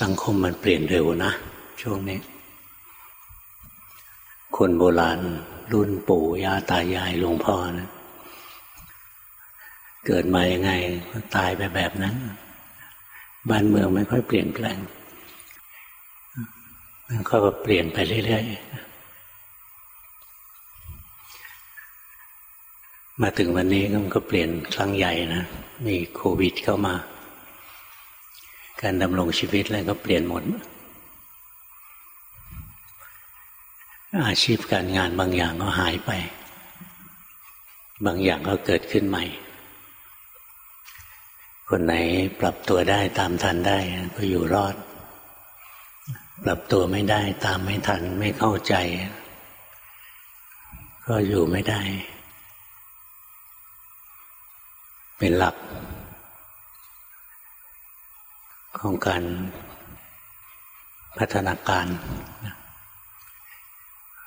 สังคมมันเปลี่ยนเร็วนะ ช่วงนี้ คนโบราณรุ่นปู่ย่าตายายหลวงพ่อนะเกิดมายังไงตายไปแบบนั้น บ้านเมืองไม่ค่อยเปลี่ยนแปลง มันก็เปลี่ยนไปเรื่อยๆ มาถึงวันนี้มันก็เปลี่ยนครั้งใหญ่นะ มีโควิดเข้ามา การดำรงชีวิตอะไรก็เปลี่ยนหมด อาชีพการงานบางอย่างก็หายไป บางอย่างก็เกิดขึ้นใหม่ คนไหนปรับตัวได้ตามทันได้ก็อยู่รอด ปรับตัวไม่ได้ตามไม่ทันไม่เข้าใจ ก็อยู่ไม่ได้ เป็นหลัก ของการพัฒนาการ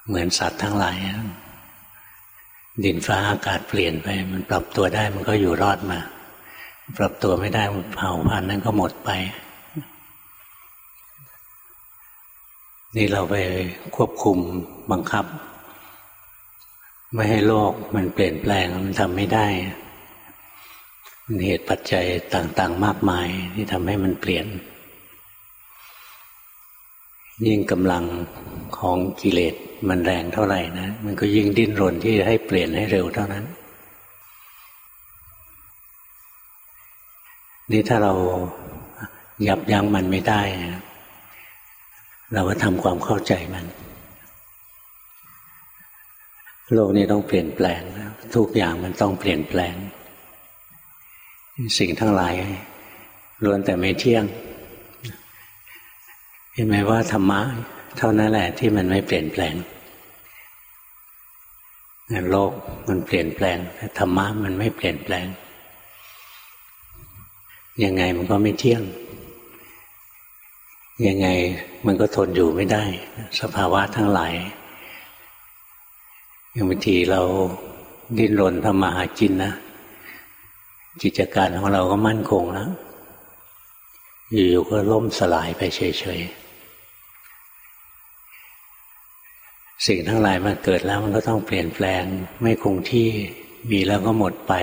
เหมือนสัตว์ทั้งหลาย ดินฟ้าอากาศเปลี่ยนไป มันปรับตัวได้มันก็อยู่รอดมา ปรับตัวไม่ได้เผ่าพันธุ์นั้นก็หมดไป นี่เราไปควบคุมบังคับ ไม่ให้โลกมันเปลี่ยนแปลงมันทำไม่ได้ เหตุปัจจัยต่าง ๆ มากมายที่ทำให้มันเปลี่ยน ยิ่งกำลังของกิเลสมันแรงเท่าไหร่นะ มันก็ยิ่งดิ้นรนที่จะให้เปลี่ยนให้เร็วเท่านั้น นี่ถ้าเรายับยั้งมันไม่ได้เราก็ทำความเข้าใจมัน โลกนี้ต้องเปลี่ยนแปลง ทุกอย่างมันต้องเปลี่ยนแปลง สิ่งทั้งหลายล้วนแต่ไม่เที่ยง เห็นไหมว่าธรรมะ เท่านั้นแหละที่มันไม่เปลี่ยนแปลงโลกมันเปลี่ยนแปลงแต่ธรรมะมันไม่เปลี่ยนแปลง ยังไงมันก็ไม่เที่ยง ยังไงมันก็ทนอยู่ไม่ได้ สภาวะทั้งหลายอย่างบางทีเราดิ้นรนทำมาหากินนะ กิจการของเราก็มั่นคงแล้วอยู่ๆก็ล่มสลายไปเฉยๆ สิ่งทั้งหลายมันเกิดแล้วมันก็ต้องเปลี่ยนแปลง ไม่คงที่มีแล้วก็หมดไป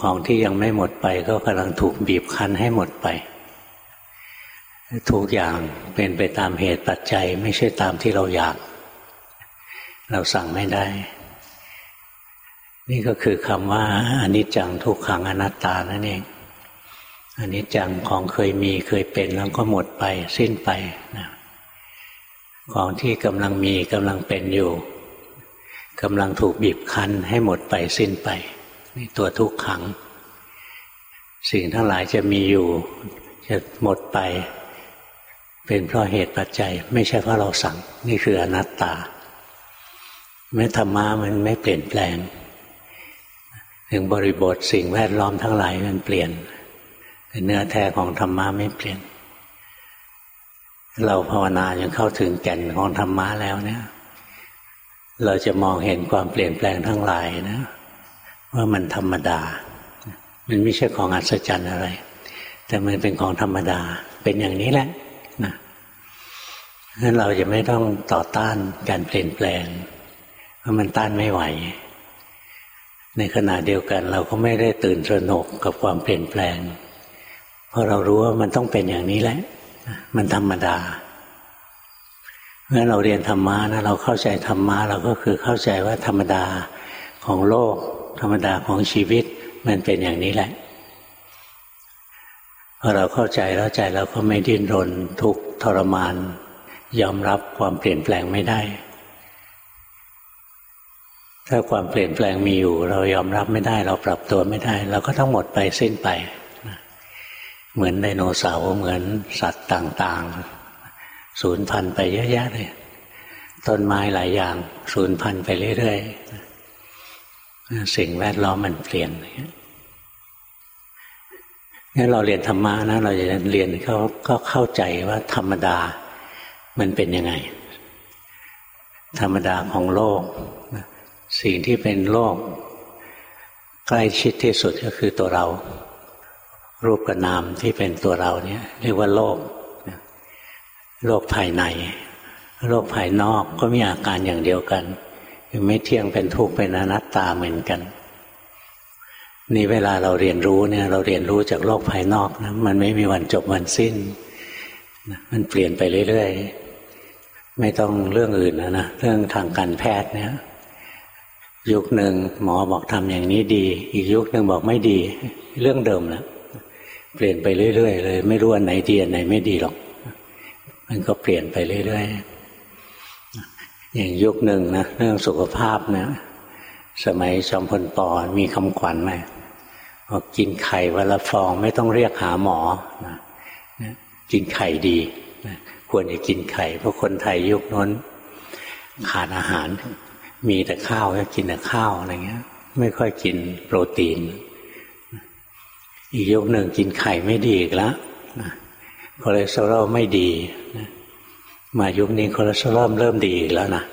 ของที่ยังไม่หมดไปก็กำลังถูกบีบคั้นให้หมดไป ทุกอย่างเป็นไปตามเหตุปัจจัย ไม่ใช่ตามที่เราอยาก เราสั่งไม่ได้ นี่ก็คือคำว่าอนิจจังทุกขังอนัตตานั่นเองอนิจจังของเคยมีเคยเป็นแล้วก็หมดไปสิ้นไปนะของที่กำลังมีกำลังเป็นอยู่กำลังถูกบีบคั้นให้หมดไปสิ้นไปนี่ตัวทุกขัง สิ่งทั้งหลายจะมีอยู่ จะหมดไป เป็นเพราะเหตุปัจจัย ไม่ใช่เพราะเราสั่ง นี่คืออนัตตาแม้ธรรมะมันไม่เปลี่ยนแปลง ถึงบริบทสิ่งแวดล้อมทั้งหลายมันเปลี่ยน แต่เนื้อแท้ของธรรมะไม่เปลี่ยน เราภาวนาจนเข้าถึงแก่นของธรรมะแล้วเนี่ย เราจะมองเห็นความเปลี่ยนแปลงทั้งหลายนะ ว่ามันธรรมดา มันไม่ใช่ของอัศจรรย์อะไร แต่มันเป็นของธรรมดา เป็นอย่างนี้แหละนะนั้นเราจะไม่ต้องต่อต้านการเปลี่ยนแปลง เพราะมันต้านไม่ไหว ในขณะเดียวกัน เราก็ไม่ได้ตื่นตระหนกกับความเปลี่ยนแปลง เพราะเรารู้ว่ามันต้องเป็นอย่างนี้แหละ มันธรรมดาเมื่อเราเรียนธรรมะนะเราเข้าใจธรรมะเราก็คือเข้าใจว่าธรรมดาของโลก ธรรมดาของชีวิต มันเป็นอย่างนี้แหละพอเราเข้าใจแล้วใจเราก็ไม่ดิ้นรนทุกทรมาน ยอมรับความเปลี่ยนแปลงไม่ได้ ถ้าความเปลี่ยนแปลงมีอยู่ เรายอมรับไม่ได้ เราปรับตัวไม่ได้ เราก็ต้องหมดไปสิ้นไป เหมือนไดโนเสาร์เหมือนสัตว์ต่างๆสูญพันธุ์ไปเยอะแยะเลยต้นไม้หลายอย่างสูญพันธุ์ไปเรื่อยๆสิ่งแวดล้อมมันเปลี่ยนงั้นเราเรียนธรรมะนะ เราจะเรียนเขาก็เข้าใจว่าธรรมดามันเป็นยังไง ธรรมดาของโลก สิ่งที่เป็นโลก ใกล้ชิดที่สุดก็คือตัวเรา รูปกับนามที่เป็นตัวเราเนี่ยเรียกว่าโลก โลกภายใน โลกภายนอกก็มีอาการอย่างเดียวกันคือไม่เที่ยงเป็นทุกข์เป็นอนัตตาเหมือนกัน นี่เวลาเราเรียนรู้เนี่ย เราเรียนรู้จากโลกภายนอกนะมันไม่มีวันจบวันสิ้น มันเปลี่ยนไปเรื่อยๆไม่ต้องเรื่องอื่นนะนะเรื่องทางการแพทย์เนี่ย ยุคหนึ่งหมอบอกทำอย่างนี้ดี อีกยุคหนึ่งบอกไม่ดี เรื่องเดิมแล้วเปลี่ยนไปเรื่อยๆเลย ไม่รู้อันไหนดีอันไหนไม่ดีหรอก มันก็เปลี่ยนไปเรื่อยๆอย่างยุคหนึ่งนะเรื่องสุขภาพนะสมัยจอมพลปอมีคำขวัญไหมบอกกินไข่วันละฟองไม่ต้องเรียกหาหมอนะกินไข่ดีนะควรจะกินไข่เพราะคนไทยยุคนั้นขาดอาหาร มีแต่ข้าวก็กินแต่ข้าวอะไรเงี้ย ไม่ค่อยกินโปรตีน อีกยุคหนึ่งกินไข่ไม่ดีอีกแล้วคอเลสเตอรอลไม่ดีมายุคนี้คอเลสเตอรอลเริ่มดีอีกแล้วนะ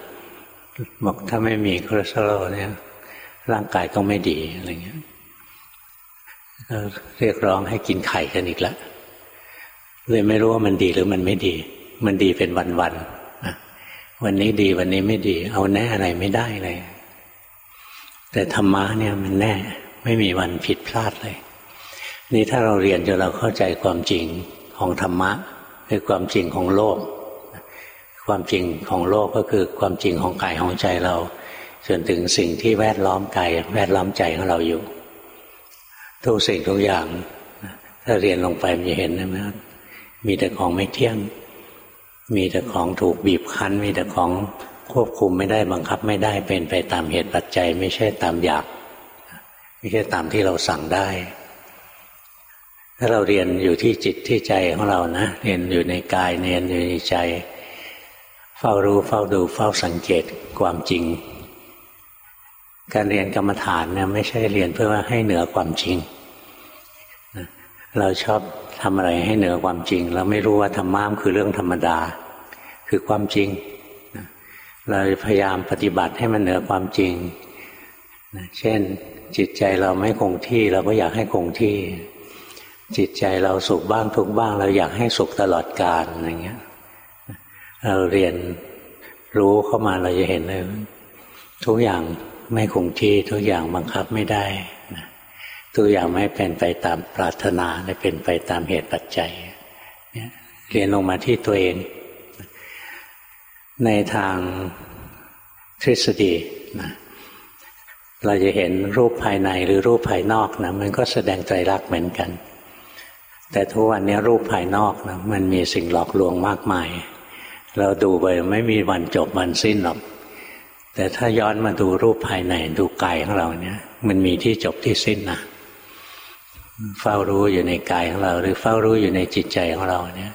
บอกถ้าไม่มีคอเลสเตอรอลเนี่ยร่างกายก็ไม่ดีอะไรเงี้ยเรียกร้องให้กินไข่กันอีกแล้วเลยไม่รู้ว่ามันดีหรือมันไม่ดี มันดีเป็นวันๆ วันนี้ดีวันนี้ไม่ดี เอาแน่อะไรไม่ได้เลย แต่ธรรมะเนี่ยมันแน่ไม่มีวันผิดพลาดเลย นี่ถ้าเราเรียนจนเราเข้าใจความจริงของธรรมะคือความจริงของโลก ความจริงของโลกก็คือความจริงของกายของใจเราจนถึงสิ่งที่แวดล้อมกายแวดล้อมใจของเราอยู่ ทุกสิ่งทุกอย่าง ถ้าเรียนลงไปมันจะเห็นนะครมีแต่ของไม่เที่ยง มีแต่ของถูกบีบคั้น มีแต่ของควบคุมไม่ได้บังคับไม่ได้เป็นไปตามเหตุปัจจัย ไม่ใช่ตามอยาก ไม่ใช่ตามที่เราสั่งได้ ถ้าเราเรียนอยู่ที่จิตที่ใจของเรานะ เรียนอยู่ในกายเรียนอยู่ในใจ เฝ้ารู้เฝ้าดูเฝ้าสังเกตความจริง การเรียนกรรมฐานเนี่ยไม่ใช่เรียนเพื่อว่าให้เหนือความจริง เราชอบ ทำอะไรให้เหนือความจริงเราไม่รู้ว่าธรรมะคือเรื่องธรรมดา คือความจริง เราพยายามปฏิบัติให้มันเหนือความจริง เช่นจิตใจเราไม่คงที่เราก็อยากให้คงที่ จิตใจเราสุขบ้างทุกบ้าง เราอยากให้สุขตลอดกาลอะไรเงี้ยเราเรียนรู้เข้ามาเราจะเห็นเลยทุกอย่างไม่คงที่ทุกอย่างบังคับไม่ได้ ทุกอย่างไม่เป็นไปตามปรารถนาไม่เป็นไปตามเหตุปัจจัยเรียนลงมาที่ตัวเอง ในทางทฤษฎีนะเราจะเห็นรูปภายในหรือรูปภายนอกนะมันก็แสดงใจรักเหมือนกัน แต่ทุกวันนี้รูปภายนอกนะมันมีสิ่งหลอกลวงมากมาย เราดูไปไม่มีวันจบวันสิ้นหรอก แต่ถ้าย้อนมาดูรูปภายในดูกายของเราเนี่ย มันมีที่จบที่สิ้นนะ เฝ้ารู้อยู่ในกายของเรา หรือเฝ้ารู้อยู่ในจิตใจของเราเนี่ย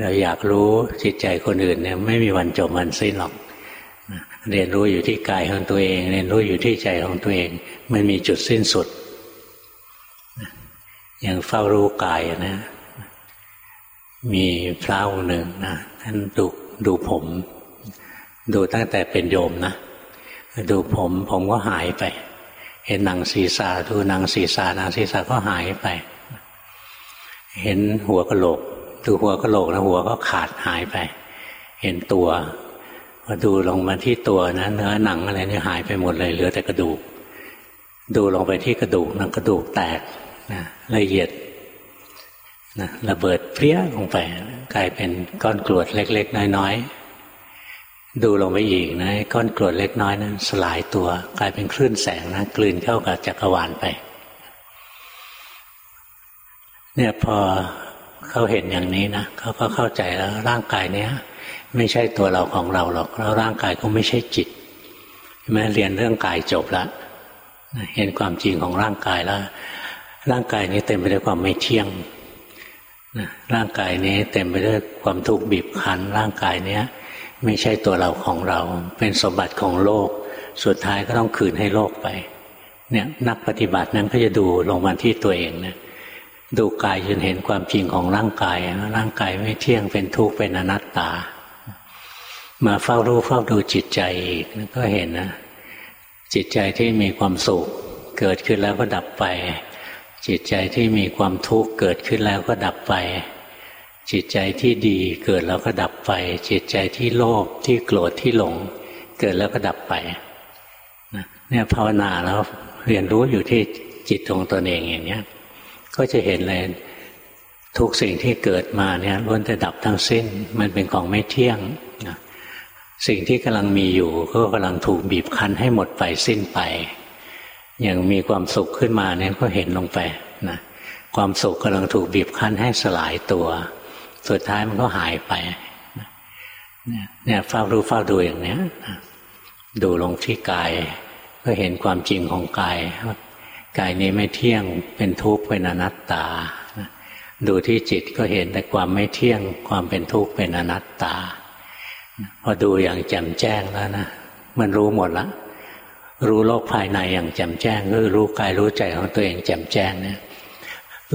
เราอยากรู้จิตใจคนอื่นเนี่ยไม่มีวันจบวันสิ้นหรอกเรียนรู้อยู่ที่กายของตัวเอง เรียนรู้อยู่ที่ใจของตัวเองมันมีจุดสิ้นสุดอย่างเฝ้ารู้กายนะ มีพระองค์หนึ่งนะท่านดูดูผม ดูตั้งแต่เป็นโยมนะ ดูผมผมก็หายไป เห็นหนังศีรษะดูหนังศีรษะหนังศีรษะก็หายไป เห็นหัวกะโหลก ดูหัวกะโหลกแล้วหัวก็ขาดหายไป เห็นตัวพอดูลงมาที่ตัวนะเนื้อหนังอะไรนี่หายไปหมดเลยเหลือแต่กระดูก ดูลงไปที่กระดูกนะกระดูกแตกนะละเอียดนะระเบิดเปรี้ยลงไป กลายเป็นก้อนกรวดเล็ก ๆ น้อยๆ ดูลงไปอีกนะก้อนกรวดเล็กน้อยนั้นสลายตัว กลายเป็นคลื่นแสงนะกลืนเข้ากับจักรวาลไป เนี่ยพอเขาเห็นอย่างนี้นะเขาก็เข้าใจแล้วร่างกายเนี้ยไม่ใช่ตัวเราของเราหรอกแล้วร่างกายก็ไม่ใช่จิตแม้เรียนเรื่องกายจบแล้วเห็นความจริงของร่างกายแล้ว ร่างกายนี้เต็มไปด้วยความไม่เที่ยงร่างกายนี้เต็มไปด้วยความทุกข์บีบคั้นร่างกายเนี้ย ไม่ใช่ตัวเราของเรา เป็นสมบัติของโลก สุดท้ายก็ต้องคืนให้โลกไป เนี่ยนักปฏิบัตินั้นก็จะดูลงมาที่ตัวเองนะดูกายจนเห็นความจริงของร่างกายร่างกายไม่เที่ยงเป็นทุกข์เป็นอนัตตา มาเฝ้ารู้เฝ้าดูจิตใจอีกก็เห็นนะ จิตใจที่มีความสุขเกิดขึ้นแล้วก็ดับไป จิตใจที่มีความทุกข์เกิดขึ้นแล้วก็ดับไป จิตใจที่ดีเกิดแล้วก็ดับไป จิตใจที่โลภที่โกรธที่หลง เกิดแล้วก็ดับไปเนี่ยภาวนาแล้วเรียนรู้อยู่ที่จิตของตนเองอย่างนี้ก็จะเห็นเลยทุกสิ่งที่เกิดมาเนี่ยล้วนแต่ดับทั้งสิ้น มันเป็นของไม่เที่ยงนะสิ่งที่กำลังมีอยู่ก็กำลังถูกบีบคั้นให้หมดไปสิ้นไป อย่างมีความสุขขึ้นมาเนี่ยก็เห็นลงไปนะความสุขกำลังถูกบีบคั้นให้สลายตัว สุดท้ายมันก็หายไปเนี่ยเฝ้ารู้เฝ้าดูอย่างเนี้ยดูลงที่กาย ก็เห็นความจริงของกายกายนี้ไม่เที่ยงเป็นทุกข์เป็นอนัตตา ดูที่จิตก็เห็นแต่ความไม่เที่ยงความเป็นทุกข์เป็นอนัตตา พอดูอย่างแจ่มแจ้งแล้วนะมันรู้หมดละ รู้โลกภายในอย่างแจ่มแจ้งก็รู้กายรู้ใจของตัวเองแจ่มแจ้งเนี่ย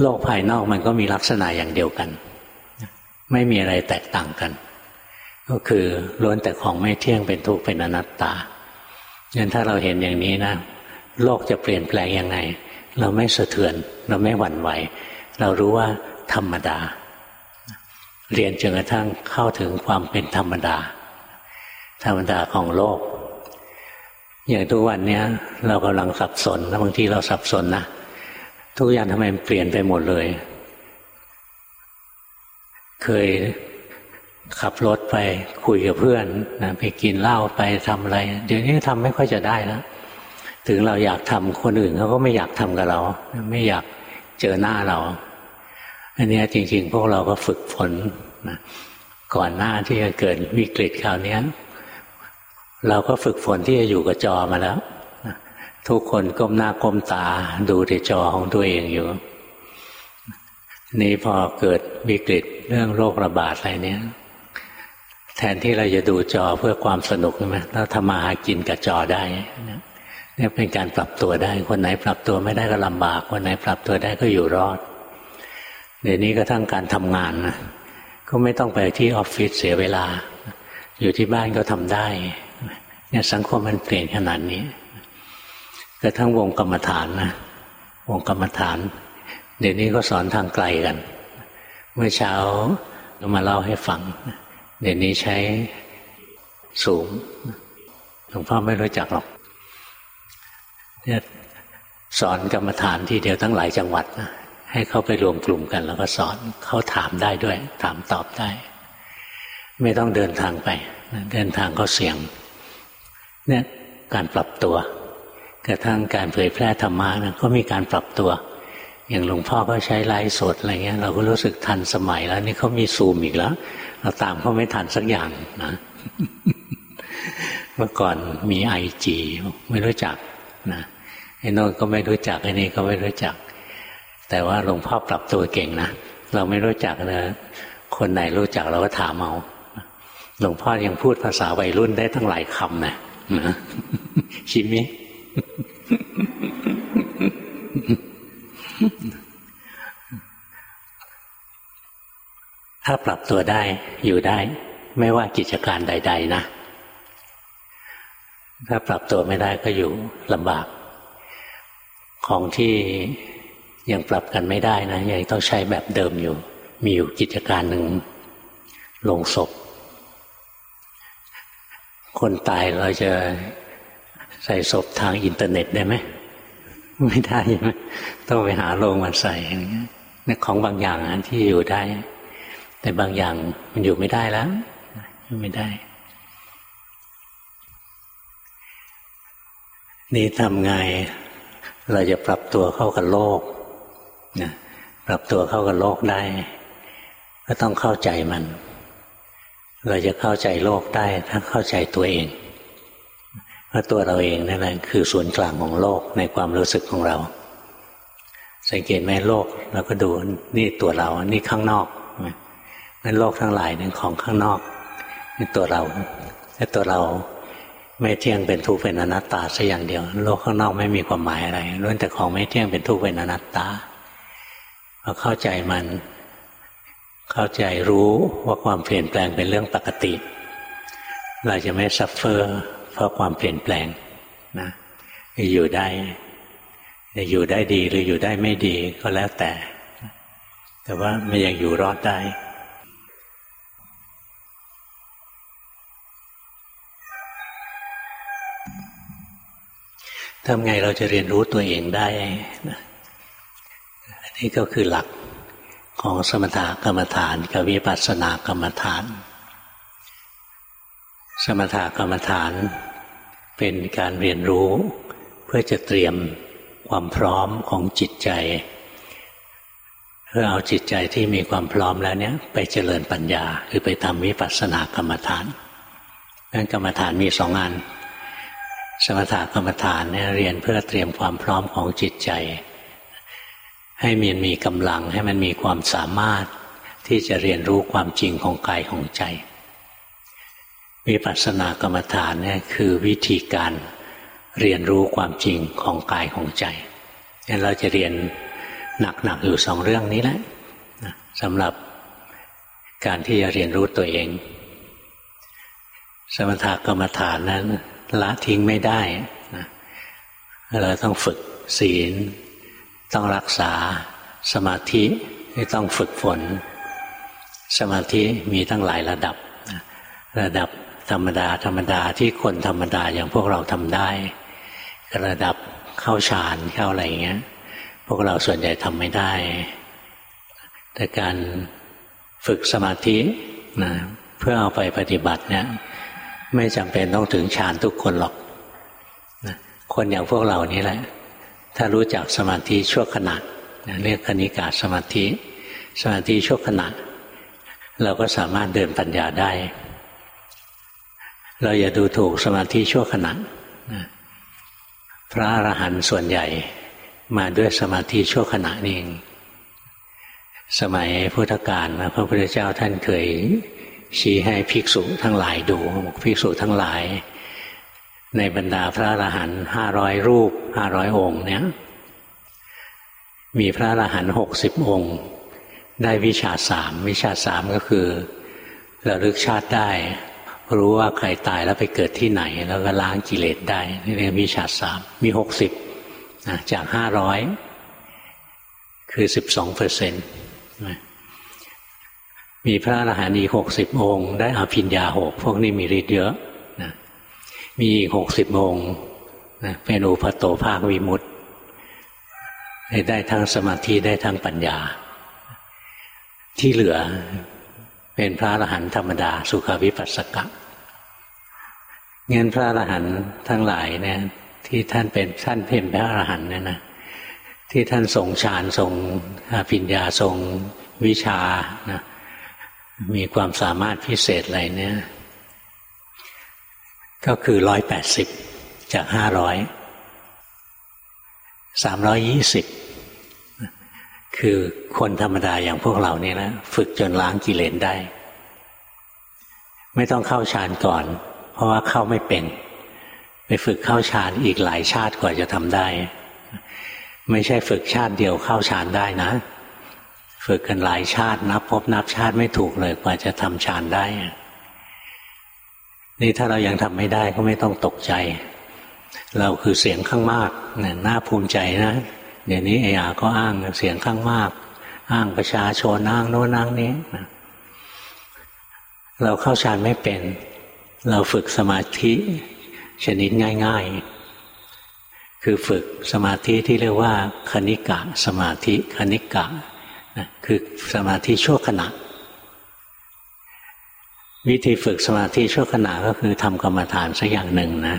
โลกภายนอกมันก็มีลักษณะอย่างเดียวกัน ไม่มีอะไรแตกต่างกัน ก็คือล้วนแต่ของไม่เที่ยงเป็นทุกข์เป็นอนัตตางั้นถ้าเราเห็นอย่างนี้นะ โลกจะเปลี่ยนแปลงยังไง เราไม่สะเทือน เราไม่หวั่นไหว เรารู้ว่าธรรมดา เรียนจนกระทั่งเข้าถึงความเป็นธรรมดา ธรรมดาของโลก อย่างทุกวันนี้เรากำลังสับสนแล้วบางทีเราสับสนนะทุกอย่างทำไมเปลี่ยนไปหมดเลย เคยขับรถไปคุยกับเพื่อนนะไปกินเหล้าไปทำอะไร เดี๋ยวนี้ทำไม่ค่อยจะได้แล้วถึงเราอยากทำคนอื่นเขาก็ไม่อยากทำกับเรา ไม่อยากเจอหน้าเราอันนี้จริง ๆ พวกเราก็ฝึกฝนนะก่อนหน้าที่จะเกิดวิกฤตคราวนี้เราก็ฝึกฝนที่จะอยู่กับจอมาแล้ว ทุกคนก้มหน้าก้มตาดูแต่จอของตัวเองอยู่ นี่พอเกิดวิกฤตเรื่องโรคระบาดอะไรเนี้ยแทนที่เราจะดูจอเพื่อความสนุกใช่ไหมเราทำมาหากินกับจอได้เนี่ยเป็นการปรับตัวได้ คนไหนปรับตัวไม่ได้ก็ลำบาก คนไหนปรับตัวได้ก็อยู่รอด เดี๋ยวนี้ก็ทั้งการทำงานนะก็ไม่ต้องไปที่ออฟฟิศเสียเวลา อยู่ที่บ้านก็ทำได้เนี่ยสังคมมันเปลี่ยนขนาดนี้กระทั่งวงกรรมฐานนะวงกรรมฐาน เดี๋ยวนี้ก็สอนทางไกลกัน เมื่อเช้าก็มาเล่าให้ฟัง เดี๋ยวนี้ใช้สูงหลวงพ่อไม่รู้จักหรอกเนี่ยสอนกรรมฐานที่เดียวทั้งหลายจังหวัดนะให้เขาไปรวมกลุ่มกัน แล้วก็สอนเขาถามได้ด้วย ถามตอบได้ ไม่ต้องเดินทางไป เดินทางก็เสี่ยง เนี่ยการปรับตัวกระทั่งการเผยแพร่ธรรมะนะก็มีการปรับตัว อย่างหลวงพ่อก็ใช้ไลฟ์สดอะไรเงี้ยเราก็รู้สึกทันสมัยแล้ว นี่เขามีซูมอีกแล้ว เราตามเขาไม่ทันสักอย่างนะเมื่อก่อนมีไอจีไม่รู้จักนะไอ้นนก็ไม่รู้จักไอ้นี่ก็ไม่รู้จัก แต่ว่าหลวงพ่อปรับตัวเก่งนะเราไม่รู้จักนะคนไหนรู้จักเราก็ถามเอาหลวงพ่อยังพูดภาษาวัยรุ่นได้ทั้งหลายคำนะนะชิมิ ถ้าปรับตัวได้อยู่ได้ ไม่ว่ากิจการใด ๆ นะ ถ้าปรับตัวไม่ได้ก็อยู่ลำบาก ของที่ยังปรับกันไม่ได้นะยังต้องใช้แบบเดิมอยู่ มีอยู่กิจการหนึ่งลงศพ คนตายเราจะใส่ศพทางอินเทอร์เน็ตได้ไหม ไม่ได้ใช่ไหมต้องไปหาโรงมาใส่อะไรเงี้ยของบางอย่างที่อยู่ได้ แต่บางอย่างมันอยู่ไม่ได้แล้วไม่ได้นี่ทำไงเราจะปรับตัวเข้ากับโลกนะปรับตัวเข้ากับโลกได้ ก็ต้องเข้าใจมัน เราจะเข้าใจโลกได้ถ้าเข้าใจตัวเอง เพราะตัวเราเองนั่นแหละคือศูนย์กลางของโลกในความรู้สึกของเรา สังเกตไหมโลกเราก็ดูนี่ตัวเรา นี่ข้างนอกนั่นโลกทั้งหลายนั่นของข้างนอกนี่ตัวเราถ้าตัวเราไม่เที่ยงเป็นทุกข์เป็นอนัตตาสัอย่างเดียว โลกข้างนอกไม่มีความหมายอะไรล้วนแต่ของไม่เที่ยงเป็นทุกข์เป็นอนัตตาพอเข้าใจมัน เข้าใจรู้ว่าความเปลี่ยนแปลงเป็นเรื่องปกติ เราจะไม่ซัฟเฟอร์ เพราะความเปลี่ยนแปลงนะอยู่ได้จะอยู่ได้ดีหรืออยู่ได้ไม่ดีก็แล้วแต่ แต่ว่ามันยังอยู่รอดได้ทำไงเราจะเรียนรู้ตัวเองได้อันนี้ก็คือหลักของสมถกรรมฐานกับวิปัสสนากรรมฐาน สมถกรรมฐาน เป็นการเรียนรู้ เพื่อจะเตรียมความพร้อมของจิตใจ เพื่อเอาจิตใจที่มีความพร้อมแล้วเนี่ย ไปเจริญปัญญา คือไปทำวิปัสสนากรรมฐานนั้นกรรมฐานมีสองอัน สมถกรรมฐานเนี่ยเรียนเพื่อเตรียมความพร้อมของจิตใจ ให้มันมีกำลังให้มันมีความสามารถที่จะเรียนรู้ความจริงของกายของใจ วิปัสสนากรรมฐานเนี่ยคือวิธีการเรียนรู้ความจริงของกายของใจงั้นเราจะเรียนหนักๆอยู่สองเรื่องนี้แหละสำหรับการที่จะเรียนรู้ตัวเอง สมถกรรมฐานนั้นละทิ้งไม่ได้นะเราต้องฝึกศีล ต้องรักษาสมาธิต้องฝึกฝน สมาธิมีตั้งหลายระดับ ระดับ ธรรมดาธรรมดาที่คนธรรมดาอย่างพวกเราทำได้ ระดับเข้าฌานเข้าอะไรอย่างเงี้ย พวกเราส่วนใหญ่ทำไม่ได้ แต่การฝึกสมาธินะเพื่อเอาไปปฏิบัติเนี่ย ไม่จำเป็นต้องถึงฌานทุกคนหรอกคนอย่างพวกเรานี่แหละ ถ้ารู้จักสมาธิชั่วขณะเรียกคณิกาสมาธิ สมาธิชั่วขณะ เราก็สามารถเดินปัญญาได้ เราอย่าดูถูกสมาธิชั่วขณะพระอรหันต์ส่วนใหญ่มาด้วยสมาธิชั่วขณะนี่เอง สมัยพุทธกาลพระพุทธเจ้าท่านเคยชี้ให้ภิกษุทั้งหลายดูภิกษุทั้งหลาย ในบรรดาพระอรหันต์ห้าร้อยรูปห้าร้อยองค์เนี่ยมีพระอรหันต์หกสิบองค์ ได้วิชาสามวิชาสามก็คือระลึกชาติได้ รู้ว่าใครตายแล้วไปเกิดที่ไหน แล้วก็ล้างกิเลสได้นี่เรียกวิชาสามมีหกสิบจากห้าร้อยคือสิบสองเปอร์เซ็นต์มีพระอรหันต์อีกหกสิบองค์ ได้อภิญญาหกพวกนี้มีฤทธิ์เยอะนะมีอีกหกสิบองค์นะเป็นอุปโตภาควิมุตต์ได้ทั้งสมาธิได้ทั้งปัญญา ที่เหลือ เป็นพระอรหันต์ธรรมดา สุขวิปัสสกะเงินพระอรหันต์ทั้งหลายเนี่ย ที่ท่านเป็นท่านเพ่มพระอรหันต์เนี่ยนะที่ท่านทรงฌานทรงอภิญญาทรงวิชานะมีความสามารถพิเศษอะไรเนี่ย ก็คือร้อยแปดสิบจากห้าร้อยสามร้อยยี่สิบ คือคนธรรมดาอย่างพวกเราเนี่ยนะฝึกจนล้างกิเลสได้ ไม่ต้องเข้าฌานก่อน เพราะว่าเข้าไม่เป็น ไปฝึกเข้าฌานอีกหลายชาติกว่าจะทำได้ ไม่ใช่ฝึกชาติเดียวเข้าฌานได้นะ ฝึกกันหลายชาตินับพบนับชาติไม่ถูกเลยกว่าจะทำฌานได้ นี่ถ้าเรายังทำไม่ได้ก็ไม่ต้องตกใจ เราคือเสียงข้างมากเนี่ยน่าภูมิใจนะ เดี๋ยวนี้เออาก็อ้างเสียงข้างมาก อ้างประชาชนอ้างโน้นอ้างนี้เราเข้าฌานไม่เป็น เราฝึกสมาธิชนิดง่าย ๆ คือฝึกสมาธิที่เรียกว่า คณิกะ สมาธิคณิกะคือสมาธิชั่วขณะ วิธีฝึกสมาธิชั่วขณะก็คือทำกรรมฐานสักอย่างหนึ่งนะ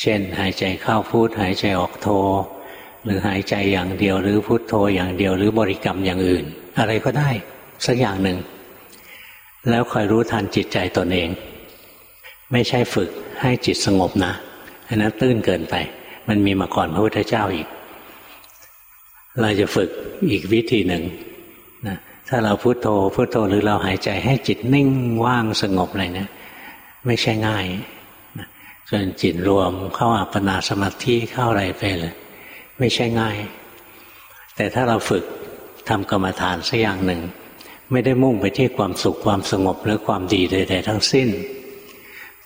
เช่น หายใจเข้าพูด หายใจออกโท หรือหายใจอย่างเดียว หรือพุโทโธอย่างเดียว หรือบริกรรมอย่างอื่น อะไรก็ได้ สักอย่างหนึ่ง แล้วคอยรู้ทันจิตใจตนเอง ไม่ใช่ฝึกให้จิตสงบนะอันนั้นตื้นเกินไป มันมีมาก่อนพระพุทธเจ้าอีก เราจะฝึกอีกวิธีหนึ่งนะถ้าเราพุโทโธพุโทโธหรือเราหายใจให้จิตนิ่งว่างสงบอะไรเนี่ยไม่ใช่ง่ายจนจิตรวมเข้าอัปปนาสมาธิเข้าอะไรไปเลย ไม่ใช่ง่าย แต่ถ้าเราฝึกทำกรรมฐานสักอย่างหนึ่ง ไม่ได้มุ่งไปที่ความสุขความสงบหรือความดีใดๆทั้งสิ้น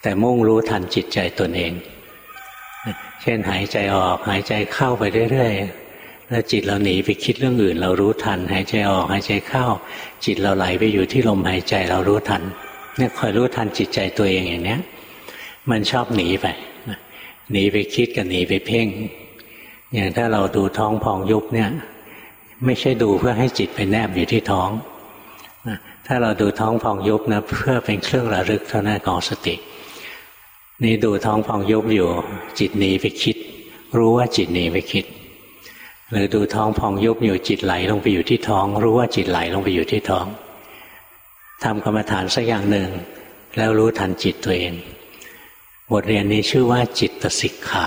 แต่มุ่งรู้ทันจิตใจตนเอง เช่นหายใจออกหายใจเข้าไปเรื่อยๆแล้วจิตเราหนีไปคิดเรื่องอื่น เรารู้ทัน หายใจออกหายใจเข้า จิตเราไหลไปอยู่ที่ลมหายใจเรารู้ทันเนี่ยคอยรู้ทันจิตใจตัวเองอย่างเนี้ย มันชอบหนีไปหนีไปคิดกับหนีไปเพ่ง อย่างถ้าเราดูท้องพองยุบเนี่ย ไม่ใช่ดูเพื่อให้จิตไปแนบอยู่ที่ท้องถ้าเราดูท้องพองยุบนะเพื่อเป็นเครื่องระลึกเท่านั้นของสติ นี่ดูท้องพองยุบอยู่ จิตหนีไปคิด รู้ว่าจิตหนีไปคิด หรือดูท้องพองยุบอยู่จิตไหลลงไปอยู่ที่ท้อง รู้ว่าจิตไหลลงไปอยู่ที่ท้องทำกรรมฐานสักอย่างหนึ่ง แล้วรู้ทันจิตตัวเอง บทเรียนนี้ชื่อว่าจิตสิกขา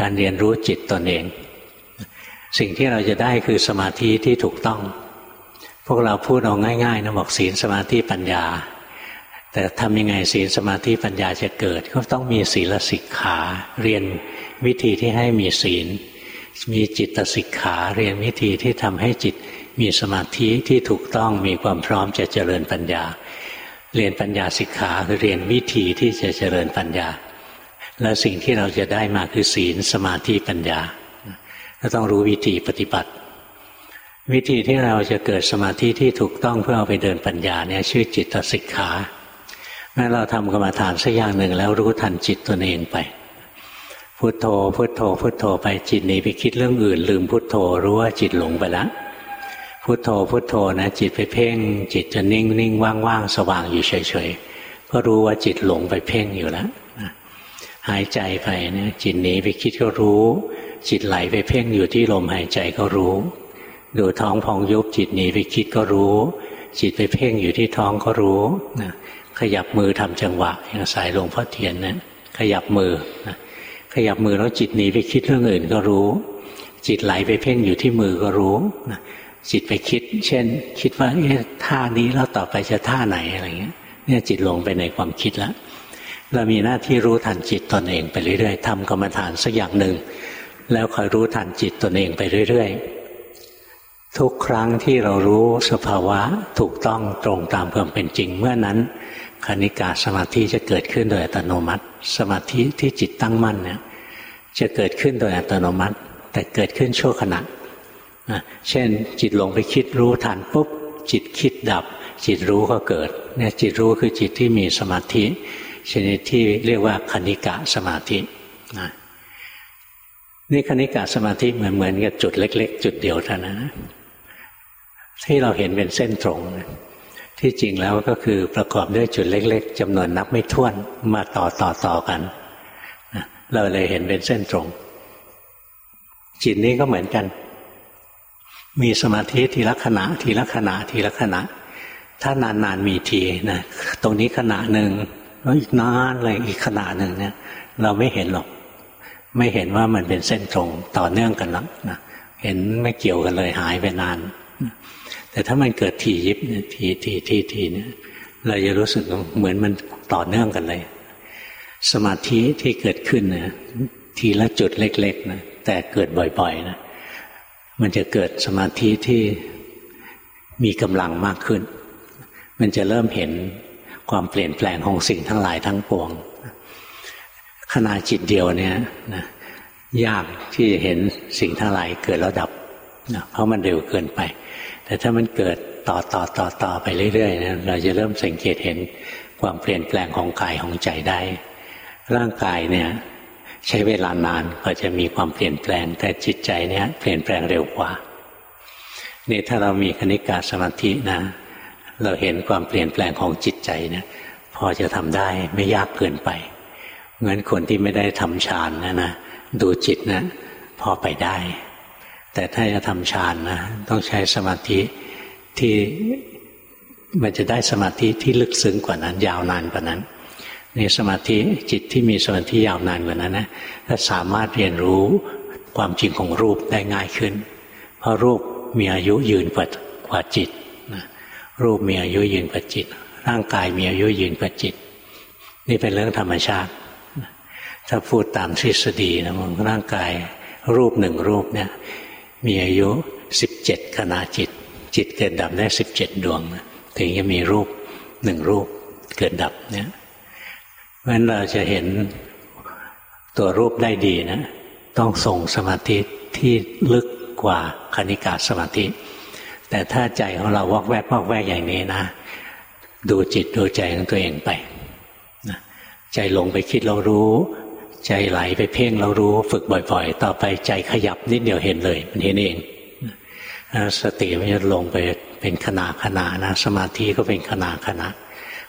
การเรียนรู้จิตตนเอง สิ่งที่เราจะได้คือสมาธิที่ถูกต้อง พวกเราพูดเอาง่ายๆนะบอกศีลสมาธิปัญญา แต่ทำยังไงศีลสมาธิปัญญาจะเกิด ก็ต้องมีศีลสิกขาเรียนวิธีที่ให้มีศีล มีจิตสิกขาเรียนวิธีที่ทำให้จิตมีสมาธิที่ถูกต้องมีความพร้อมจะเจริญปัญญา เรียนปัญญาสิกขาคือเรียนวิธีที่จะเจริญปัญญา และสิ่งที่เราจะได้มาคือศีลสมาธิปัญญาก็ต้องรู้วิธีปฏิบัติ วิธีที่เราจะเกิดสมาธิที่ถูกต้องเพื่อเอาไปเดินปัญญาเนี่ยชื่อจิตสิกขาเมื่อเราทำกรรมฐานสักอย่างหนึ่งแล้วรู้ทันจิตตัวเองไป พุโทโธ พุโทโธ พุโทโธไปจิตหนีไปคิดเรื่องอื่น ลืมพุโทโธรู้ว่าจิตหลงไปแล้วพุโทโธพุโทโธนะจิตไปเพ่ง จิตจะนิ่งนิ่งว่างว่างสว่างอยู่เฉยๆก็รู้ว่าจิตหลงไปเพ่งอยู่แล้ว หายใจไปเนี่ยจิตหนีไปคิดก็รู้ จิตไหลไปเพ่งอยู่ที่ลมหายใจก็รู้ ดูท้องพองยุบจิตหนีไปคิดก็รู้ จิตไปเพ่งอยู่ที่ท้องก็รู้นะขยับมือทำจังหวะอย่างสายหลวงพ่อเทียนนะขยับมือนะขยับมือแล้วจิตหนีไปคิดเรื่องอื่นก็รู้ จิตไหลไปเพ่งอยู่ที่มือก็รู้นะจิตไปคิด เช่น คิดว่าเอ๊ะท่านี้แล้วต่อไปจะท่าไหนอะไรเงี้ย เนี่ยจิตลงไปในความคิดแล้ว เรามีหน้าที่รู้ทันจิตตนเองไปเรื่อยๆทำกรรมฐานสักอย่างหนึ่ง แล้วคอยรู้ทันจิตตนเองไปเรื่อยๆ ทุกครั้งที่เรารู้สภาวะถูกต้องตรงตามความเป็นจริง เมื่อนั้นคณิกาสมาธิจะเกิดขึ้นโดยอัตโนมัติ สมาธิที่จิตตั้งมั่นเนี่ยจะเกิดขึ้นโดยอัตโนมัติ แต่เกิดขึ้นชั่วขณะนะเช่น จิตลงไปคิดรู้ทันปุ๊บจิตคิดดับ จิตรู้ก็เกิดเนี่ยจิตรู้คือจิตที่มีสมาธิ ชนิดที่เรียกว่าคณิกะสมาธินะนี่คณิกะสมาธิเหมือนเหมือนกับจุดเล็ก ๆ จุดเดียวเท่านั้นที่เราเห็นเป็นเส้นตรง ที่จริงแล้วก็คือประกอบด้วยจุดเล็ก ๆจำนวนนับไม่ถ้วนมาต่อต่อต่อกันเราเลยเห็นเป็นเส้นตรง จิตนี้ก็เหมือนกัน มีสมาธิทีละขณะ ทีละขณะ ทีละขณะ ถ้านานๆมีทีนะตรงนี้ขณะหนึ่ง แล้วอีกนานเลยอีกขณะหนึ่งเนี่ย เราไม่เห็นหรอก ไม่เห็นว่ามันเป็นเส้นตรงต่อเนื่องกันล้วนะเห็นไม่เกี่ยวกันเลยหายไปนาน แต่ถ้ามันเกิดทียิบเนี่ยทีทีทีทีเนี่ยเราจะรู้สึกเหมือนมันต่อเนื่องกันเลย สมาธิที่เกิดขึ้นเนี่ยทีละจุดเล็ก ๆ นะแต่เกิดบ่อยๆนะมันจะเกิดสมาธิที่มีกำลังมากขึ้น มันจะเริ่มเห็น ความเปลี่ยนแปลงของสิ่งทั้งหลายทั้งปวงขณะจิตเดียวเนี่ยนะยากที่จะเห็นสิ่งทั้งหลายเกิดแล้วดับนะเพราะมันเร็วเกินไป แต่ถ้ามันเกิดต่อต่อต่อต่อไปเรื่อยๆนะเราจะเริ่มสังเกตเห็นความเปลี่ยนแปลงของกายของใจได้ ร่างกายเนี่ยใช้เวลานานก็จะมีความเปลี่ยนแปลง แต่จิตใจเนี่ยเปลี่ยนแปลงเร็วกว่านี่ถ้าเรามีคณิกาสมาธินะ เราเห็นความเปลี่ยนแปลงของจิตใจเนี่ยพอจะทำได้ไม่ยากเกินไปเหมือนคนที่ไม่ได้ทำฌานนะนะดูจิตนะพอไปได้ แต่ถ้าจะทำฌานนะต้องใช้สมาธิที่มันจะได้สมาธิที่ลึกซึ้งกว่านั้น ยาวนานกว่านั้นในสมาธิจิตที่มีสมาธิยาวนานกว่านั้นนะถ้าสามารถเรียนรู้ความจริงของรูปได้ง่ายขึ้น เพราะรูปมีอายุยืนกว่ากว่าจิต รูปมีอายุยืนกว่าจิต ร่างกายมีอายุยืนกว่าจิต นี่เป็นเรื่องธรรมชาติ ถ้าพูดตามทฤษฎีนะมันร่างกายรูปหนึ่งรูปเนี่ยมีอายุสิบเจ็ดขณะจิต จิตเกิดดับได้สิบเจ็ดดวงถึงจะมีรูปหนึ่งรูปเกิดดับเนี่ยเพราะฉะนั้นเราจะเห็นตัวรูปได้ดีนะ ต้องส่งสมาธิที่ลึกกว่าคณิกาสมาธิ แต่ถ้าใจของเราวอกแวกวอกแวกอย่างนี้นะ ดูจิตดูใจของตัวเองไปใจหลงไปคิดเรารู้ ใจไหลไปเพ่งเรารู้ ฝึกบ่อย ๆ ต่อไปใจขยับนิดเดียวเห็นเลยมันเห็นเองสติมันจะลงไปเป็นขณะขณะนะ สมาธิก็เป็นขณะขณะ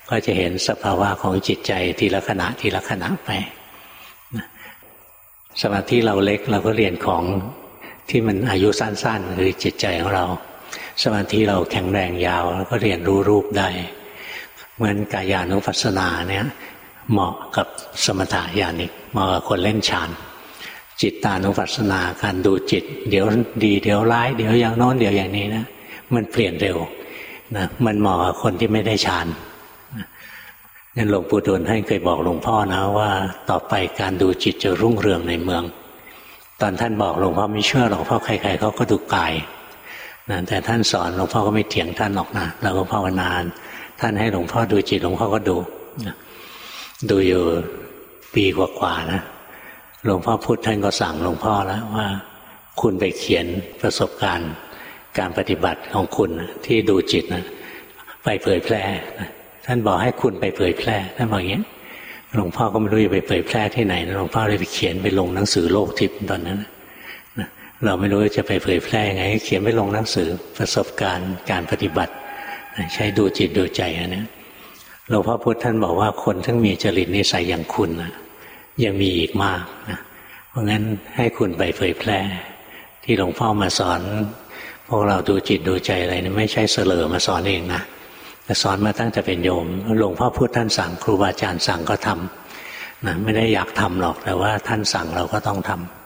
ก็จะเห็นสภาวะของจิตใจทีละขณะทีละขณะไปสมาธิเราเล็กเราก็เรียนของที่มันอายุสั้นๆคือจิตใจของเรา สมาธิเราแข็งแรงยาวเราก็เรียนรู้รูปได้ เหมือนกายานุปัสสนาเนี่ยเหมาะกับสมถะญาณิกเหมาะกับคนเล่นฌานจิตตานุปัสสนาการดูจิต เดี๋ยวดีเดี๋ยวร้ายเดี๋ยวอย่างโน้นเดี๋ยวอย่างนี้นะมันเปลี่ยนเร็วนะมันเหมาะกับคนที่ไม่ได้ฌานนั่นหลวงปู่ดูลให้เคยบอกหลวงพ่อนะว่าต่อไปการดูจิตจะรุ่งเรืองในเมือง ตอนท่านบอกหลวงพ่อไม่เชื่อหลวงพ่อใครๆเขาก็ดูกาย นะแต่ท่านสอนหลวงพ่อก็ไม่เถียงท่านหรอกนะเราก็ภาวนานท่านให้หลวงพ่อดูจิตหลวงพ่อก็ดูนะดูอยู่ปีกว่าๆนะหลวงพ่อพุธท่านก็สั่งหลวงพ่อแล้วว่า คุณไปเขียนประสบการณ์การปฏิบัติของคุณที่ดูจิตนะไปเผยแพร่ท่านบอกให้คุณไปเผยแพร่ท่านบอกอย่างนี้หลวงพ่อก็ไม่รู้จะไปเผยแพร่ที่ไหนหลวงพ่อเลยไปเขียนไปลงหนังสือโลกทิพย์ตอนนั้น เราไม่รู้จะไปเผยแพร่ยังไงเขียนไปลงหนังสือประสบการณ์การปฏิบัติ ใช้ดูจิตดูใจอันนี้หลวงพ่อพุธท่านบอกว่าคนทั้งมีจริตนิสัยอย่างคุณนะยังมีอีกมากนะเพราะงั้นให้คุณไปเผยแพร่ ที่หลวงพ่อมาสอน พวกเราดูจิตดูใจอะไรนี่ไม่ใช่เสลอมาสอนเองนะแต่สอนมาตั้งแต่เป็นโยมหลวงพ่อพูดท่านสั่งครูบาอาจารย์สั่งก็ทำนะไม่ได้อยากทำหรอกแต่ว่าท่านสั่งเราก็ต้องทำ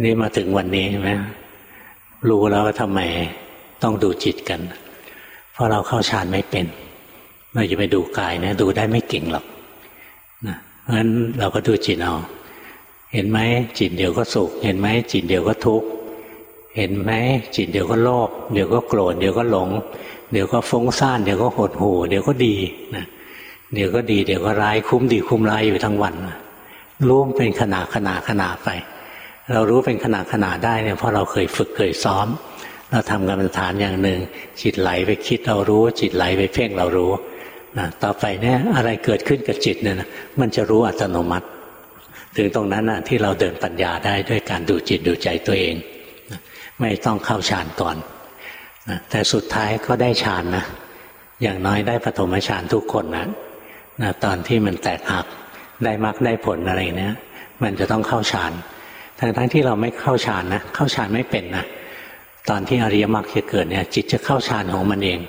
นี้มาถึงวันนี้ใช่ไหมรู้แล้วว่าทำไมต้องดูจิตกัน เพราะเราเข้าฌานไม่เป็น เราจะไปดูกายนะดูได้ไม่เก่งหรอกนะเพราะฉะนั้นเราก็ดูจิตเอาเห็นไหมจิตเดี๋ยวก็สุข เห็นไหมจิตเดี๋ยวก็ทุกข์เห็นไหมจิตเดี๋ยวก็โลภเดี๋ยวก็โกรธเดี๋ยวก็หลง เดี๋ยวก็ฟุ้งซ่านเดี๋ยวก็หดหู่เดี๋ยวก็ดีนะเดี๋ยวก็ดี เดี๋ยวก็ร้ายคุ้มดีคุ้มร้ายอยู่ทั้งวันรู้เป็นขนาขนาขนาไป เรารู้เป็นขนาดขนาดได้เนี่ยเพราะเราเคยฝึกเคยซ้อม เราทำกรรมฐานอย่างหนึ่งจิตไหลไปคิดเรารู้ จิตไหลไปเพ่งเรารู้นะต่อไปเนี่ยอะไรเกิดขึ้นกับจิตเนี่ยนะมันจะรู้อัตโนมัติ ถึงตรงนั้นนะที่เราเดินปัญญาได้ด้วยการดูจิตดูใจตัวเองนะไม่ต้องเข้าฌานก่อนนะแต่สุดท้ายก็ได้ฌานนะอย่างน้อยได้ปฐมฌานทุกคนนะนะตอนที่มันแตกหักได้มรรคได้ผลอะไรเนี่ยมันจะต้องเข้าฌาน ทั้งทั้งที่เราไม่เข้าฌานนะเข้าฌานไม่เป็นนะตอนที่อริยมรรคจะเกิดเนี่ย จิตจะเข้าฌานของมันเอง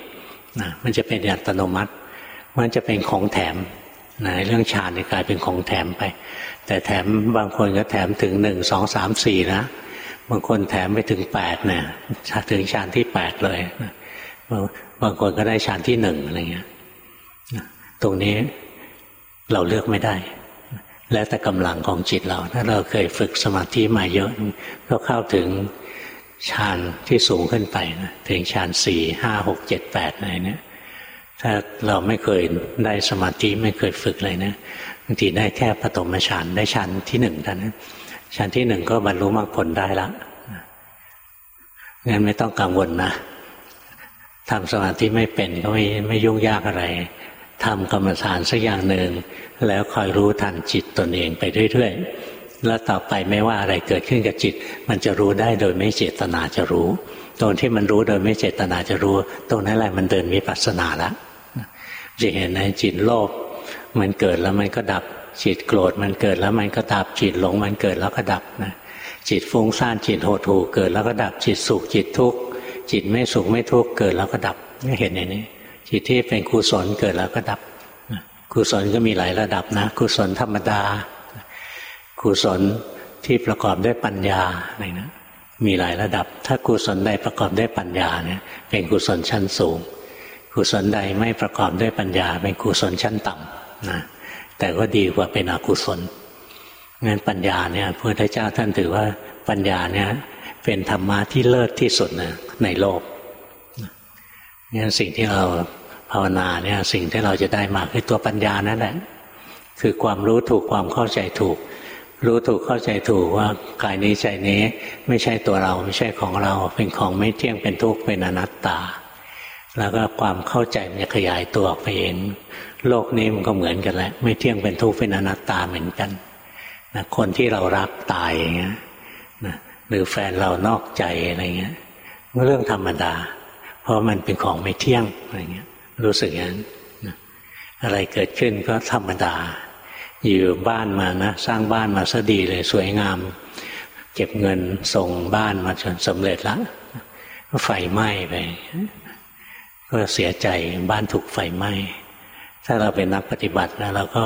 นะมันจะเป็นอัตโนมัติ มันจะเป็นของแถมนะเรื่องฌานกลายเป็นของแถมไป แต่แถมบางคนก็แถมถึงหนึ่งสองสามสี่นะบางคนแถมไปถึงแปดเนี่ยถึงฌานที่แปดเลยบางคนก็ได้ฌานที่หนึ่งอะไรเงี้ยตรงนี้เราเลือกไม่ได้ แล้วแต่กำลังของจิตเรา ถ้าเราเคยฝึกสมาธิมาเยอะ ก็เข้าถึงฌานที่สูงขึ้นไปนะถึงฌานสี่ห้าหกเจ็ดแปดอะไรเนี่ยถ้าเราไม่เคยได้สมาธิไม่เคยฝึกเลยนะบางทีได้แค่ปฐมฌานได้ฌานที่หนึ่งเท่านั้นฌานที่หนึ่งก็บรรลุมรรคผลได้ละงั้นไม่ต้องกังวลนะทำสมาธิไม่เป็นก็ไม่ไม่ยุ่งยากอะไร ทำกรรมฐานสักอย่างหนึ่งแล้วคอยรู้ทันจิตตนเองไปเรื่อยๆ แล้วต่อไปไม่ว่าอะไรเกิดขึ้นกับจิต มันจะรู้ได้โดยไม่เจตนาจะรู้ ตรงที่มันรู้โดยไม่เจตนาจะรู้ ตรงนั้นแหละมันเดินวิปัสสนาแล้วจะเห็นในจิตโลภมันเกิดแล้วมันก็ดับจิตโกรธมันเกิดแล้วมันก็ดับจิตหลงมันเกิดแล้วก็ดับนะจิตฟุ้งซ่านจิตโหดหูเกิดแล้วก็ดับจิตสุขจิตทุกข์จิตไม่สุขไม่ทุกข์เกิดแล้วก็ดับเห็นอย่างนี้ จิตที่เป็นกุศลเกิดแล้วก็ดับกุศลก็มีหลายระดับนะกุศลธรรมดากุศลที่ประกอบด้วยปัญญาอะไรนะมีหลายระดับ ถ้ากุศลใดประกอบด้วยปัญญาเนี่ยเป็นกุศลชั้นสูง กุศลใดไม่ประกอบด้วยปัญญา เป็นกุศลชั้นต่ำนะแต่ก็ดีกว่าเป็นอกุศลงั้นปัญญาเนี่ยพระพุทธเจ้าท่านถือว่าปัญญาเนี่ยเป็นธรรมะที่เลิศที่สุดนะในโลก งั้นสิ่งที่เราภาวนาเนี่ยสิ่งที่เราจะได้มาคือตัวปัญญานั่นแหละคือความรู้ถูกความเข้าใจถูก รู้ถูกเข้าใจถูกว่ากายนี้ใจนี้ไม่ใช่ตัวเราไม่ใช่ของเรา เป็นของไม่เที่ยงเป็นทุกข์เป็นอนัตตา แล้วก็ความเข้าใจมันจะขยายตัวออกไปเองโลกนี้มันก็เหมือนกันแหละไม่เที่ยงเป็นทุกข์เป็นอนัตตาเหมือนกันนะคนที่เรารักตายอย่างเงี้ยนะหรือแฟนเรานอกใจอะไรเงี้ยเรื่องธรรมดา เพราะมันเป็นของไม่เที่ยงอะไรเงี้ย รู้สึกอย่างนั้นอะไรเกิดขึ้นก็ธรรมดา อยู่บ้านมานะ สร้างบ้านมาซะดีเลยสวยงาม เก็บเงินส่งบ้านมาจนสำเร็จแล้วก็ไฟไหม้ไปก็เสียใจบ้านถูกไฟไหม้ถ้าเราเป็นนักปฏิบัติแล้วเราก็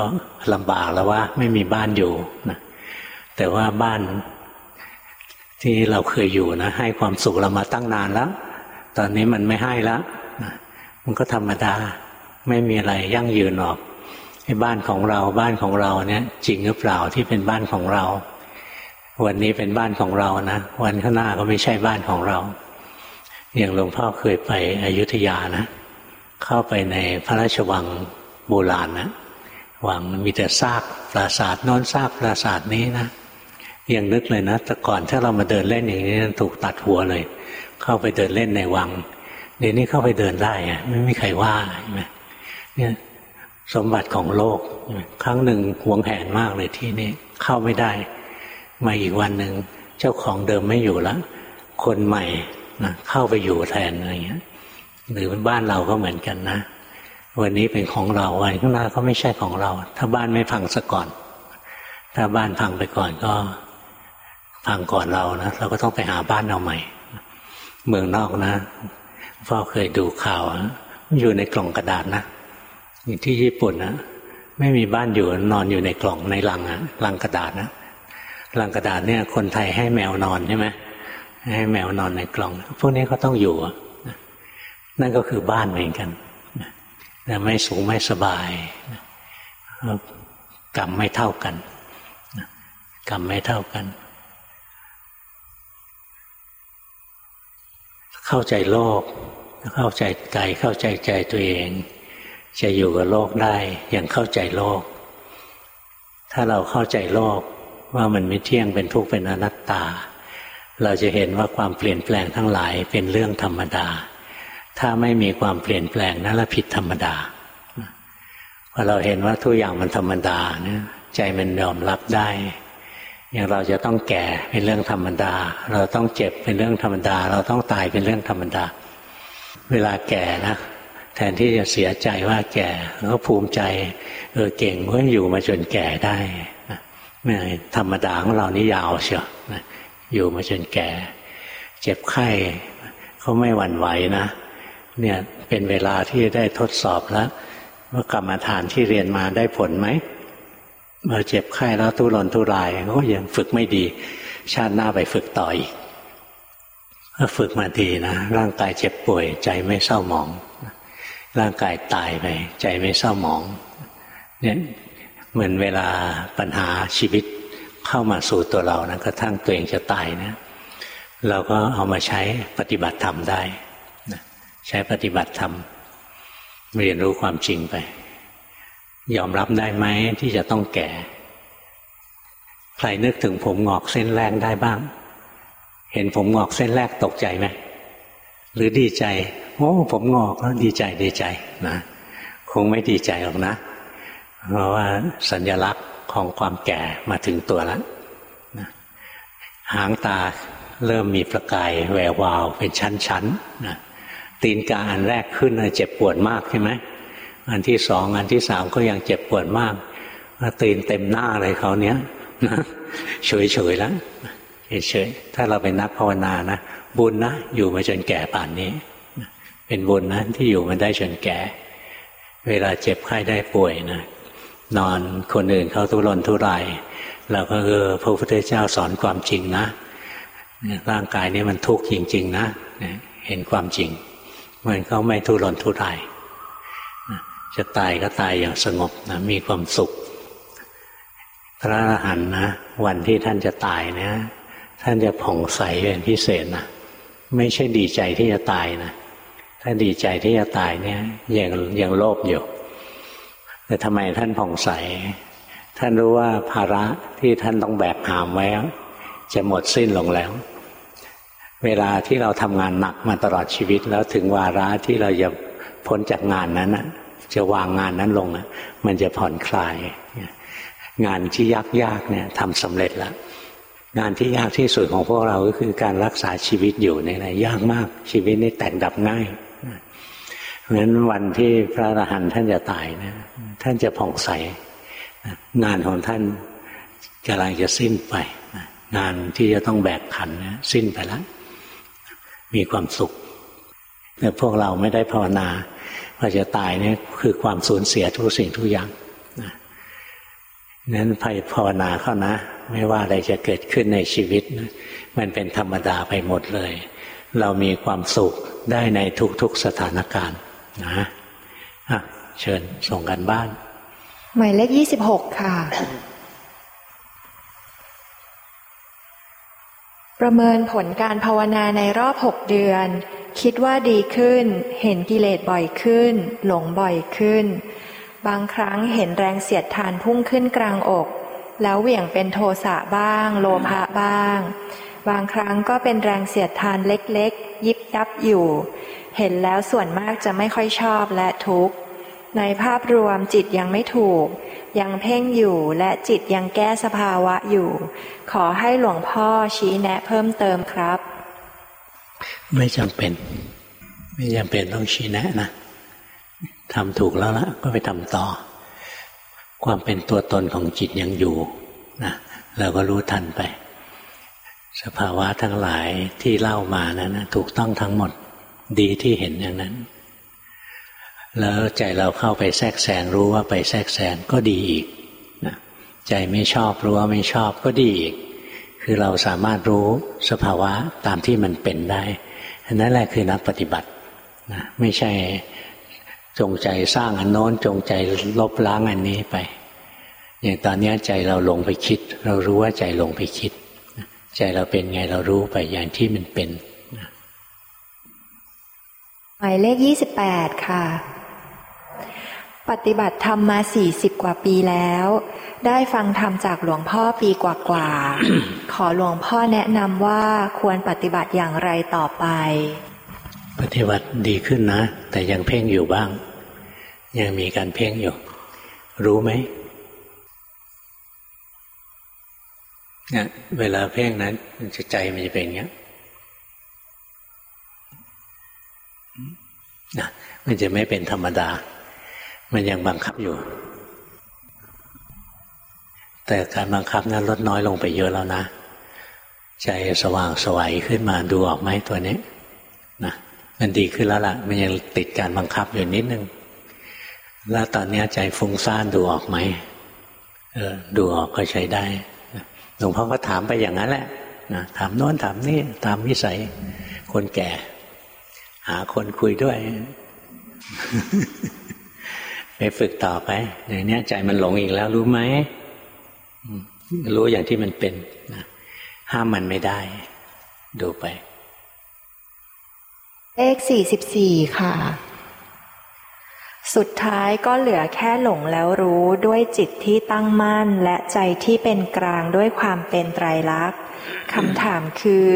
ลำบากแล้วว่าไม่มีบ้านอยู่นะแต่ว่าบ้านที่เราเคยอยู่นะ ให้ความสุขเรามาตั้งนานแล้ว ตอนนี้มันไม่ให้แล้วนะมันก็ธรรมดา ไม่มีอะไรยั่งยืนหรอกไอ้บ้านของเราบ้านของเราเนี่ย จริงหรือเปล่าที่เป็นบ้านของเรา วันนี้เป็นบ้านของเรานะวันข้างหน้าก็ไม่ใช่บ้านของเรา อย่างหลวงพ่อเคยไปอยุธยานะ เข้าไปในพระราชวังโบราณนะวังมีแต่ซากปราสาทนอนซากปราสาทนี้นะ ยังนึกเลยนะแต่ก่อนถ้าเรามาเดินเล่นอย่างนี้ถูกตัดหัวเลย เข้าไปเดินเล่นในวังเดี๋ยวนี้เข้าไปเดินได้ไม่มีใครว่าใช่ไหมเนี่ยสมบัติของโลก ครั้งหนึ่งหวงแหนมากเลยที่นี่เข้าไม่ได้ มาอีกวันหนึ่งเจ้าของเดิมไม่อยู่แล้วคนใหม่นะเข้าไปอยู่แทนอะไรเงี้ยหรือบ้านเราก็เหมือนกันนะ วันนี้เป็นของเราวันข้างหน้าก็ไม่ใช่ของเรา ถ้าบ้านไม่พังซะก่อน ถ้าบ้านพังไปก่อนก็ พังก่อนเรานะเราก็ต้องไปหาบ้านเอาใหม่ เมืองนอกนะพ่อเคยดูข่าวอยู่ในกล่องกระดาษนะที่ญี่ปุ่นนะไม่มีบ้านอยู่นอนอยู่ในกล่องในลังอะลังกระดาษนะลังกระดาษเนี่ย คนไทยให้แมวนอนใช่ไหมให้แมวนอนในกล่อง พวกนี้เขาต้องอยู่นั่นก็คือบ้านเหมือนกันแต่ไม่สูงไม่สบายกรรมไม่เท่ากันกรรมไม่เท่ากัน เข้าใจโลก เข้าใจกายเข้าใจใจตัวเอง จะอยู่กับโลกได้อย่างเข้าใจโลก ถ้าเราเข้าใจโลกว่ามันไม่เที่ยงเป็นทุกข์เป็นอนัตตา เราจะเห็นว่าความเปลี่ยนแปลงทั้งหลายเป็นเรื่องธรรมดา ถ้าไม่มีความเปลี่ยนแปลงนั่นละผิดธรรมดาพอเราเห็นว่าทุกอย่างมันธรรมดาเนี่ยใจมันยอมรับได้ อย่างเราจะต้องแก่เป็นเรื่องธรรมดา เราต้องเจ็บเป็นเรื่องธรรมดา เราต้องตายเป็นเรื่องธรรมดา เวลาแก่นะแทนที่จะเสียใจว่าแก่ก็ภูมิใจเออเก่งเพื่ออยู่มาจนแก่ได้ไม่ธรรมดาของเรานี่ยาวเชียวอยู่มาจนแก่ เจ็บไข้เขาไม่หวั่นไหวนะเนี่ยเป็นเวลาที่ได้ทดสอบแล้วว่ากรรมฐานที่เรียนมาได้ผลไหม มื่อเจ็บไข้แล้วทุรนทุรายก็ยังฝึกไม่ดี ชาติหน้าไปฝึกต่ออีกถ้าฝึกมาดีนะร่างกายเจ็บป่วย ใจไม่เศร้าหมอง ร่างกายตายไป ใจไม่เศร้าหมอง เนี่ยเหมือนเวลาปัญหาชีวิตเข้ามาสู่ตัวเรานะกระทั่งตัวเองจะตายเนะเราก็เอามาใช้ปฏิบัติธรรมได้ใช้ปฏิบัติธรรมเรียนรู้ความจริงไป ยอมรับได้ไหมที่จะต้องแก่ ใครนึกถึงผมงอกเส้นแรกได้บ้าง เห็นผมงอกเส้นแรกตกใจไหมหรือดีใจ โอ้ผมงอกแล้วดีใจดีใจนะคงไม่ดีใจหรอกนะ เพราะว่าสัญญลักษณ์ของความแก่มาถึงตัวแล้วนะหางตาเริ่มมีประกายแวววาวเป็นชั้นๆนะตีนกาอันแรกขึ้นเจ็บปวดมากใช่ไหม อันที่สองอันที่สามก็ยังเจ็บปวดมากตีนเต็มหน้าเลยเขาเนี้ยเฉยเฉยแล้วเฉยถ้าเราเป็นนักภาวนานะบุญนะอยู่มาจนแก่ป่านนี้ เป็นบุญนะที่อยู่มาได้จนแก่ เวลาเจ็บไข้ได้ป่วยนะนอนคนอื่นเขาทุรนทุรายเราก็เออพระพุทธเจ้าสอนความจริงนะร่างกายนี้มันทุกข์จริง ๆ นะเห็นความจริง มันก็ไม่ทุรนทุราย จะตายก็ตายอย่างสงบนะมีความสุข พระอรหันต์นะวันที่ท่านจะตายเนะท่านจะผ่องใสเป็นพิเศษนะไม่ใช่ดีใจที่จะตายนะถ้าดีใจที่จะตายเนี่ยยังยังโลภอยู่ แต่ทำไมท่านผ่องใส ท่านรู้ว่าภาระที่ท่านต้องแบกหามไว้จะหมดสิ้นลงแล้ว เวลาที่เราทำงานหนักมาตลอดชีวิตแล้วถึงวาระที่เราจะพ้นจากงานนั้น จะวางงานนั้นลงมันจะผ่อนคลาย งานที่ยากๆเนี่ยทำสำเร็จแล้วงานที่ยากที่สุดของพวกเราก็คือการรักษาชีวิตอยู่ในไหนยากมากชีวิตนี่แตกดับง่ายเพราะฉะนั้นวันที่พระอรหันต์ท่านจะตายนะท่านจะผ่องใสงานของท่านกำลังจะสิ้นไปงานที่จะต้องแบกขันนะสิ้นไปแล้วมีความสุขแต่พวกเราไม่ได้ภาวนา พอจะตายเนี่ยคือความสูญเสียทุกสิ่งทุกอย่างนั้นไปภาวนาเข้านะ ไม่ว่าอะไรจะเกิดขึ้นในชีวิตนะมันเป็นธรรมดาไปหมดเลย เรามีความสุขได้ในทุกๆสถานการณ์นะะเชิญส่งกันบ้าน หมายเลขยี่สิบหกค่ะ ประเมินผลการภาวนาในรอบหกเดือน คิดว่าดีขึ้น เห็นกิเลสบ่อยขึ้น หลงบ่อยขึ้น บางครั้งเห็นแรงเสียดทานพุ่งขึ้นกลางอก แล้วเหวี่ยงเป็นโทสะบ้าง โลภะบ้าง บางครั้งก็เป็นแรงเสียดทานเล็กๆ ยิบยับอยู่ เห็นแล้วส่วนมากจะไม่ค่อยชอบและทุกข์ ในภาพรวมจิตยังไม่ถูก ยังเพ่งอยู่และจิตยังแก้สภาวะอยู่ ขอให้หลวงพ่อชี้แนะเพิ่มเติมครับ ไม่จำเป็น ไม่จำเป็นต้องชี้แนะนะทำถูกแล้วละก็ไปทำต่อ ความเป็นตัวตนของจิตยังอยู่นะเราก็รู้ทันไป สภาวะทั้งหลายที่เล่ามานะั้นถูกต้องทั้งหมดดีที่เห็นอย่างนั้น แล้วใจเราเข้าไปแทรกแซงรู้ว่าไปแทรกแซงก็ดีอีกนะใจไม่ชอบรู้ว่าไม่ชอบก็ดีอีก คือเราสามารถรู้สภาวะตามที่มันเป็นได้อันนั้นแหละคือนักปฏิบัตินะไม่ใช่จงใจสร้างอันโน้นจงใจลบล้างอันนี้ไปอย่างตอนนี้ใจเราหลงไปคิด เรารู้ว่าใจหลงไปคิด ใจเราเป็นไงเรารู้ไปอย่างที่มันเป็นหมายเลขยี่สิบแปดค่ะ ปฏิบัติธรรมมาสี่สิบกว่าปีแล้ว ได้ฟังธรรมจากหลวงพ่อปีกว่าๆขอหลวงพ่อแนะนำว่าควรปฏิบัติอย่างไรต่อไป ปฏิบัติดีขึ้นนะ แต่ยังเพ่งอยู่บ้าง ยังมีการเพ่งอยู่ รู้ไหมเนี่ยเวลาเพ่งนั้นจะใจมันจะเป็นอย่างนี้นะมันจะไม่เป็นธรรมดา มันยังบังคับอยู่ แต่การบังคับนั้นลดน้อยลงไปเยอะแล้วนะ ใจสว่างสวัยขึ้นมาดูออกไหมตัวนี้นะมันดีขึ้นแล้วล่ะ มันยังติดการบังคับอยู่นิดนึง แล้วตอนนี้ใจฟุ้งซ่านดูออกไหมเออดูออกก็ใช้ได้หลวงพ่อก็ถามไปอย่างนั้นแหละนะถามโน้นถามนี่ตามวิสัย คนแก่ หาคนคุยด้วย ไปฝึกต่อไปอย่างนี้ใจมันหลงอีกแล้วรู้ไหมรู้อย่างที่มันเป็นนะห้ามมันไม่ได้ ดูไป เลขสี่สิบสี่ค่ะ สุดท้ายก็เหลือแค่หลงแล้วรู้ด้วยจิตที่ตั้งมั่น และใจที่เป็นกลางด้วยความเป็นไตรลักษณ์คำถามคือ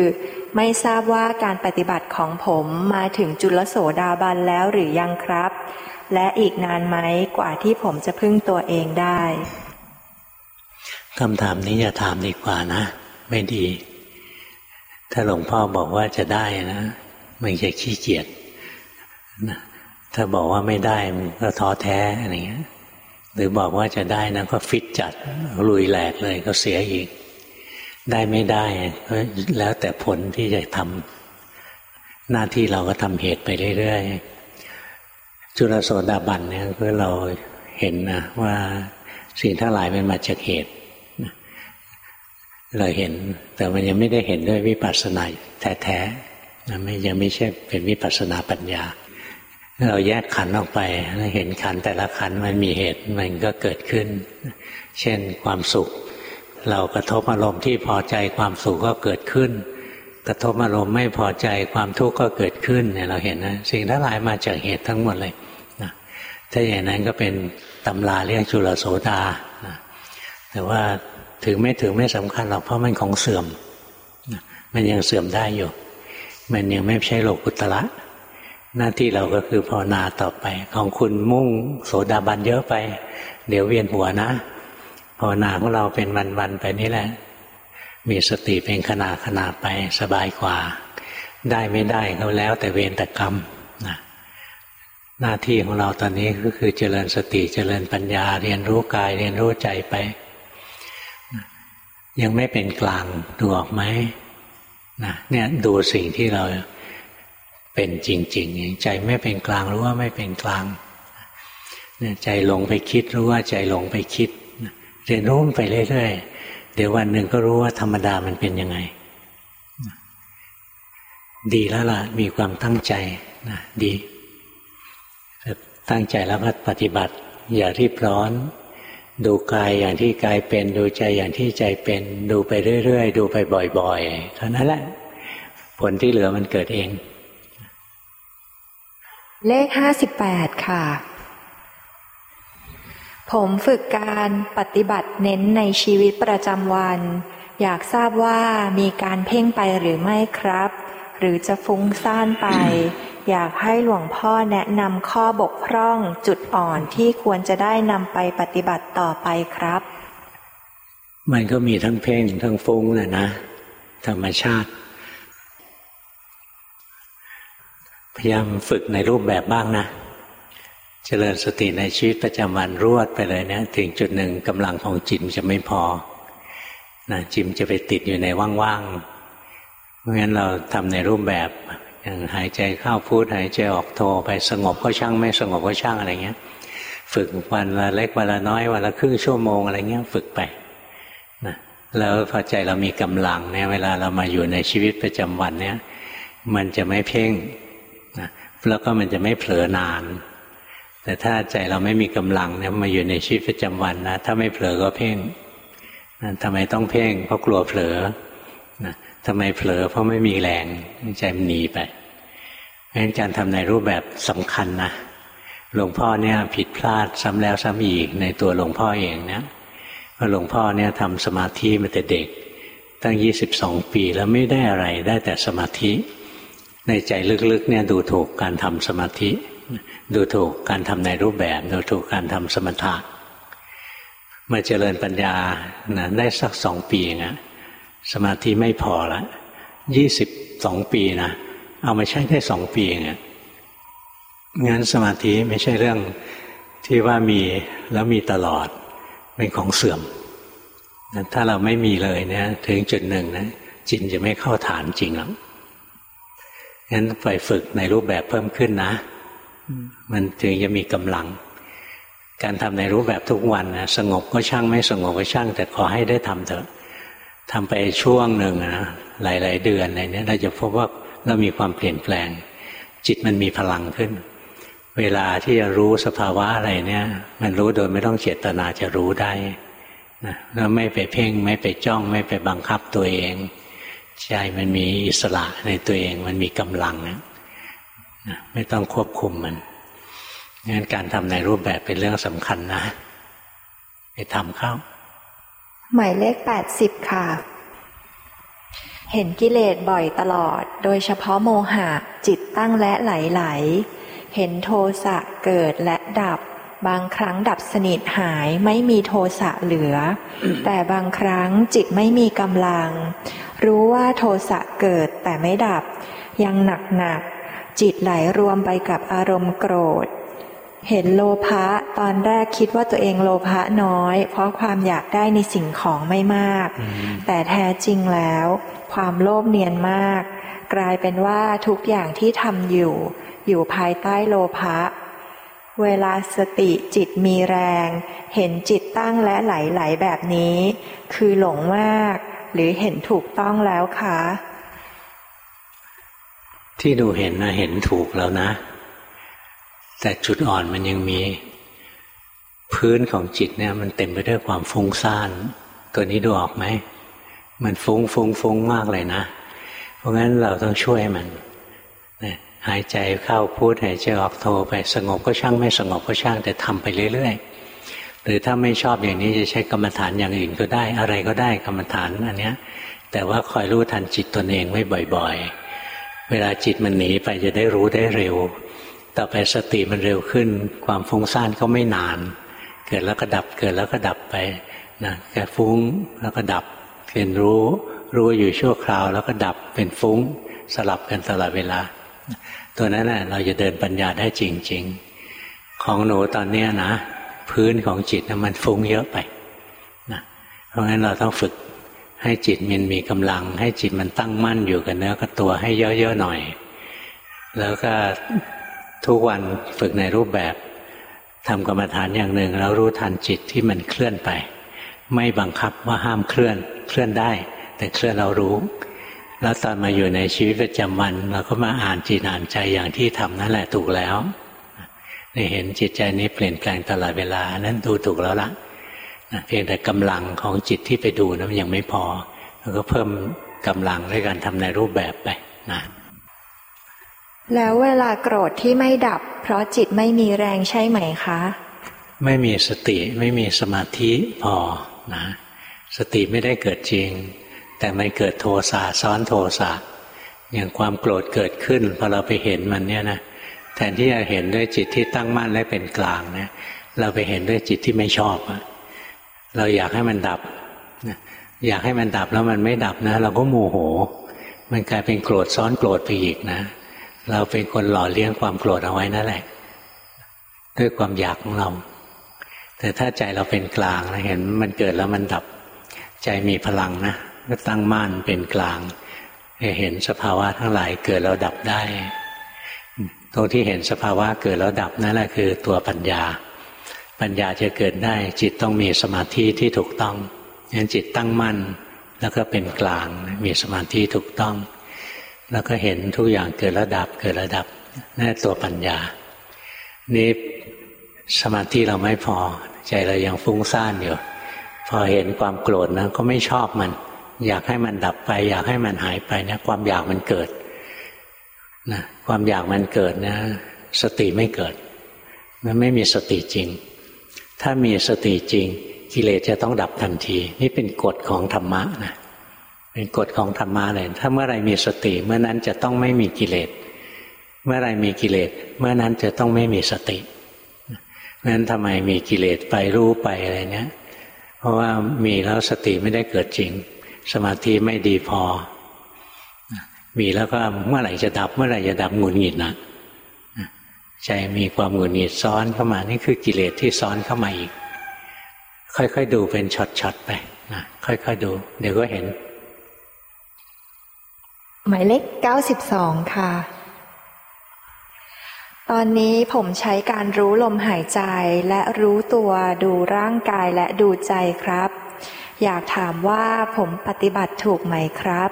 ไม่ทราบว่าการปฏิบัติของผมมาถึงจุลโสดาบันแล้วหรือยังครับ และอีกนานไหมกว่าที่ผมจะพึ่งตัวเองได้คำถามนี้อย่าถามดีกว่านะ ไม่ดี ถ้าหลวงพ่อบอกว่าจะได้นะมันจะขี้เกียจถ้าบอกว่าไม่ได้มันก็ท้อแท้อะไรเงี้ย หรือบอกว่าจะได้นะก็ฟิตจัดลุยแหลกเลยก็เสียอีก ได้ไม่ได้ก็แล้วแต่ผลที่จะทำหน้าที่เราก็ทำเหตุไปเรื่อยๆ จุลโสดาบันเนี่ยคือเราเห็นนะว่าสิ่งทั้งหลายมันมาจากเหตุเราเห็น แต่มันยังไม่ได้เห็นด้วยวิปัสสนาแท้ๆนะไม่ยังไม่ใช่เป็นวิปัสสนาปัญญา เราแยกขันออกไปเห็นขันแต่ละขันมันมีเหตุมันก็เกิดขึ้น เช่นความสุข เรากระทบอารมณ์ที่พอใจความสุขก็เกิดขึ้น กระทบอารมณ์ไม่พอใจความทุกข์ก็เกิดขึ้นเนี่ยเราเห็นนะสิ่งทั้งหลายมาจากเหตุทั้งหมดเลยนะถ้าอย่างนั้นก็เป็นตำราเรียกจุลโสดานะแต่ว่าถึงไม่ถึงไม่สำคัญหรอกเพราะมันของเสื่อมมันยังเสื่อมได้อยู่ มันยังไม่ใช่โลกุตละหน้าที่เราก็คือภาวนาต่อไป ของคุณมุ่งโสดาบันเยอะไป เดี๋ยวเวียนหัวนะภาวนาของเราเป็นวันๆไปนี่แหละ มีสติเป็นขณะขณะไปสบายกว่า ได้ไม่ได้เขาแล้วแต่เวรแต่กรรมนะหน้าที่ของเราตอนนี้ก็คือเจริญสติเจริญปัญญา เรียนรู้กายเรียนรู้ใจไป ยังไม่เป็นกลางดูออกไหมนะเนี่ยดูสิ่งที่เราเป็นจริงๆใจไม่เป็นกลางรู้ว่าไม่เป็นกลางใจหลงไปคิดรู้ว่าใจหลงไปคิด เรียนรู้ไปเรื่อยๆ เดี๋ยววันหนึ่งก็รู้ว่าธรรมดามันเป็นยังไง ดีแล้วล่ะ มีความตั้งใจนะดี ตั้งใจแล้วก็ปฏิบัติ อย่ารีบร้อน ดูกายอย่างที่กายเป็น ดูใจอย่างที่ใจเป็น ดูไปเรื่อยๆ ดูไปบ่อยๆ เท่านั้นแหละ ผลที่เหลือมันเกิดเอง เลขห้าสิบแปดค่ะ ผมฝึกการปฏิบัติเน้นในชีวิตประจำวัน อยากทราบว่ามีการเพ่งไปหรือไม่ครับ หรือจะฟุ้งซ่านไป อยากให้หลวงพ่อแนะนำข้อบกพร่องจุดอ่อนที่ควรจะได้นำไปปฏิบัติต่อไปครับ มันก็มีทั้งเพ่งทั้งฟุ้งแหละนะ ธรรมชาติ พยายามฝึกในรูปแบบบ้างนะ เจริญสติในชีวิตประจำวันรวดไปเลยเนะถึงจุดหนึ่งกำลังของจิตจะไม่พอนะจิมจะไปติดอยู่ในว่างๆเพราะงั้นเราทำในรูปแบบอย่างหายใจเข้าพูดหายใจออกโทไปสงบก็ช่างไม่สงบก็ช่างอะไรเงี้ย ฝึกวันละเล็กวันละน้อยวันละครึ่งชั่วโมงอะไรเงี้ยฝึกไปนะแล้วพอใจเรามีกำลังเนี่ยเวลาเรามาอยู่ในชีวิตประจำวันเนี่ยมันจะไม่เพ่งนะแล้วก็มันจะไม่เผลอนาน แต่ถ้าใจเราไม่มีกำลังเนี่ยมาอยู่ในชีวิตประจำวันนะถ้าไม่เผลอก็เพ่งทำไมต้องเพ่ง เพราะกลัวเผลอนะทำไมเผลอเพราะไม่มีแรงใจมันหนีไปเพราะฉะนั้นการทำในรูปแบบสำคัญนะหลวงพ่อเนี่ยผิดพลาดซ้ำแล้วซ้ำอีกในตัวหลวงพ่อเองนะเพราะหลวงพ่อเนี่ยทำสมาธิมาแต่เด็ก ตั้งยี่สิบสองปีแล้วไม่ได้อะไรได้แต่สมาธิ ในใจลึกๆเนี่ยดูถูกการทำสมาธิ ดูถูกการทำในรูปแบบ ดูถูกการทำสมถะมาเจริญปัญญานะได้สักสองปีนะสมาธิไม่พอละยี่สิบสองปีนะเอามาใช้ได้สองปีเงี้งั้นสมาธิไม่ใช่เรื่องที่ว่ามีแล้วมีตลอดเป็นของเสื่อม ถ้าเราไม่มีเลยเนี่ยถึงจุดหนึ่งนะจิตจะไม่เข้าฐานจริงหรอกงั้นไปฝึกในรูปแบบเพิ่มขึ้นนะ มันถึงจะมีกำลัง การทำในรูปแบบทุกวันนะสงบก็ช่างไม่สงบก็ช่าง แต่ขอให้ได้ทำเถอะทำไปช่วงหนึ่งนะหลาย ๆ เดือนอะไรเนี้ยเราจะพบว่าเรามีความเปลี่ยนแปลง จิตมันมีพลังขึ้น เวลาที่จะรู้สภาวะอะไรเนี่ย มันรู้โดยไม่ต้องเจตนาจะรู้ได้นะแล้วไม่ไปเพ่งไม่ไปจ้อง ไม่ไปบังคับตัวเองใจมันมีอิสระในตัวเองมันมีกำลังนะ ไม่ต้องควบคุมมันงั้นการทำในรูปแบบเป็นเรื่องสำคัญนะ ไปทำเข้า หมายเลขแปดสิบค่ะ เห็นกิเลสบ่อยตลอด โดยเฉพาะโมหะจิตตั้งและไหลๆเห็นโทสะเกิดและดับ บางครั้งดับสนิทหายไม่มีโทสะเหลือ แต่บางครั้งจิตไม่มีกำลัง รู้ว่าโทสะเกิดแต่ไม่ดับ ยังหนักหนัก จิตไหลรวมไปกับอารมณ์โกรธ เห็นโลภะตอนแรกคิดว่าตัวเองโลภะน้อย เพราะความอยากได้ในสิ่งของไม่มาก แต่แท้จริงแล้ว ความโลภเนียนมาก กลายเป็นว่าทุกอย่างที่ทำอยู่ อยู่ภายใต้โลภะเวลาสติจิตมีแรง เห็นจิตตั้งและไหลๆแบบนี้ คือหลงมาก หรือเห็นถูกต้องแล้วคะ ที่ดูเห็นนะเห็นถูกแล้วนะ แต่จุดอ่อนมันยังมี พื้นของจิตเนี่ย มันเต็มไปด้วยความฟุ้งซ่าน ตัวนี้ดูออกไหม มันฟุ้งฟุ้งฟุ้งมากเลยนะ เพราะงั้นเราต้องช่วยมันหายใจเข้าพูดหายใจออกโทไปสงบก็ช่างไม่สงบก็ช่างแต่ทำไปเรื่อยๆ หรือถ้าไม่ชอบอย่างนี้จะใช้กรรมฐานอย่างอื่นก็ได้ อะไรก็ได้กรรมฐานอันเนี้ย แต่ว่าคอยรู้ทันจิตตนเองไว้บ่อย ๆ เวลาจิตมันหนีไปจะได้รู้ได้เร็ว ต่อไปสติมันเร็วขึ้น ความฟุ้งซ่านก็ไม่นาน เกิดแล้วก็ดับเกิดแล้วก็ดับไปนะแกฟุ้งแล้วก็ดับเป็นรู้ รู้อยู่ชั่วคราว แล้วก็ดับเป็นฟุ้งสลับกันตลอดเวลา ตัวนั้นแหละเราจะเดินปัญญาได้จริง ๆ ของหนูตอนเนี้นะพื้นของจิตนะมันฟุ้งเยอะไปนะเพราะงั้นเราต้องฝึก ให้จิตมันมีกำลัง ให้จิตมันตั้งมั่นอยู่กับเนื้อกับตัวให้เยอะๆหน่อย แล้วก็ทุกวันฝึกในรูปแบบทำกรรมฐานอย่างหนึ่งแล้วรู้ทันจิตที่มันเคลื่อนไป ไม่บังคับว่าห้ามเคลื่อนเคลื่อนได้ แต่เคลื่อนเรารู้ แล้วตอนมาอยู่ในชีวิตประจำวันเราก็มาอ่านจิตอ่านใจอย่างที่ทำนั่นแหละถูกแล้วนี่เห็นจิตใจนี้เปลี่ยนแปลงตลอดเวลานั้นดูถูกแล้วละ เพียงแต่กำลังของจิตที่ไปดูนะมันยังไม่พอแล้วก็เพิ่มกำลังด้วยการทำในรูปแบบไปนะแล้วเวลาโกรธที่ไม่ดับ เพราะจิตไม่มีแรงใช่ไหมคะ ไม่มีสติไม่มีสมาธิพอนะสติไม่ได้เกิดจริง แต่มันเกิดโทสะซ้อนโทสะอย่างความโกรธเกิดขึ้นพอเราไปเห็นมันเนี่ยนะแทนที่จะเห็นด้วยจิตที่ตั้งมั่นและเป็นกลางเนี่ยเราไปเห็นด้วยจิตที่ไม่ชอบ เราอยากให้มันดับอยากให้มันดับแล้วมันไม่ดับนะ เราก็โมโห มันกลายเป็นโกรธซ้อนโกรธไปอีกนะ เราเป็นคนหล่อเลี้ยงความโกรธเอาไว้นั่นแหละ ด้วยความอยากของเรา แต่ถ้าใจเราเป็นกลางนะเห็นมันเกิดแล้วมันดับ ใจมีพลังนะก็ตั้งมั่นเป็นกลางเห็นสภาวะทั้งหลายเกิดแล้วดับได้ ตรงที่เห็นสภาวะเกิดแล้วดับนั่นแหละคือตัวปัญญา ปัญญาจะเกิดได้ จิตต้องมีสมาธิที่ถูกต้องงั้นจิตตั้งมั่น แล้วก็เป็นกลางมีสมาธิถูกต้อง แล้วก็เห็นทุกอย่างเกิดระดับเกิดระดับนั่นตัวปัญญา นี่สมาธิเราไม่พอ ใจเรายังฟุ้งซ่านอยู่พอเห็นความโกรธนะก็ไม่ชอบมัน อยากให้มันดับไป อยากให้มันหายไปนะความอยากมันเกิดนะความอยากมันเกิดนะ สติไม่เกิดมันไม่มีสติจริง ถ้ามีสติจริง กิเลสจะต้องดับทันที นี่เป็นกฎของธรรมะนะเป็นกฎของธรรมะเลยถ้าเมื่อไรมีสติเมื่อนั้นจะต้องไม่มีกิเลส เมื่อไรมีกิเลส เมื่อนั้นจะต้องไม่มีสตินั้นทำไมมีกิเลสไปรู้ไปอะไรเนี้ย เพราะว่ามีแล้วสติไม่ได้เกิดจริง สมาธิไม่ดีพอ มีแล้วก็เมื่อไหร่จะดับ เมื่อไหร่จะดับงุดหงิดนะ ใจมีความหงุดหงิดซ้อนเข้ามานี่คือกิเลสที่ซ้อนเข้ามาอีก ค่อยๆดูเป็นช็อตๆไปนะค่อยๆดู เดี๋ยวก็เห็น หมายเลขเก้าสิบสองค่ะ ตอนนี้ผมใช้การรู้ลมหายใจและรู้ตัวดูร่างกายและดูใจครับ อยากถามว่าผมปฏิบัติถูกไหมครับ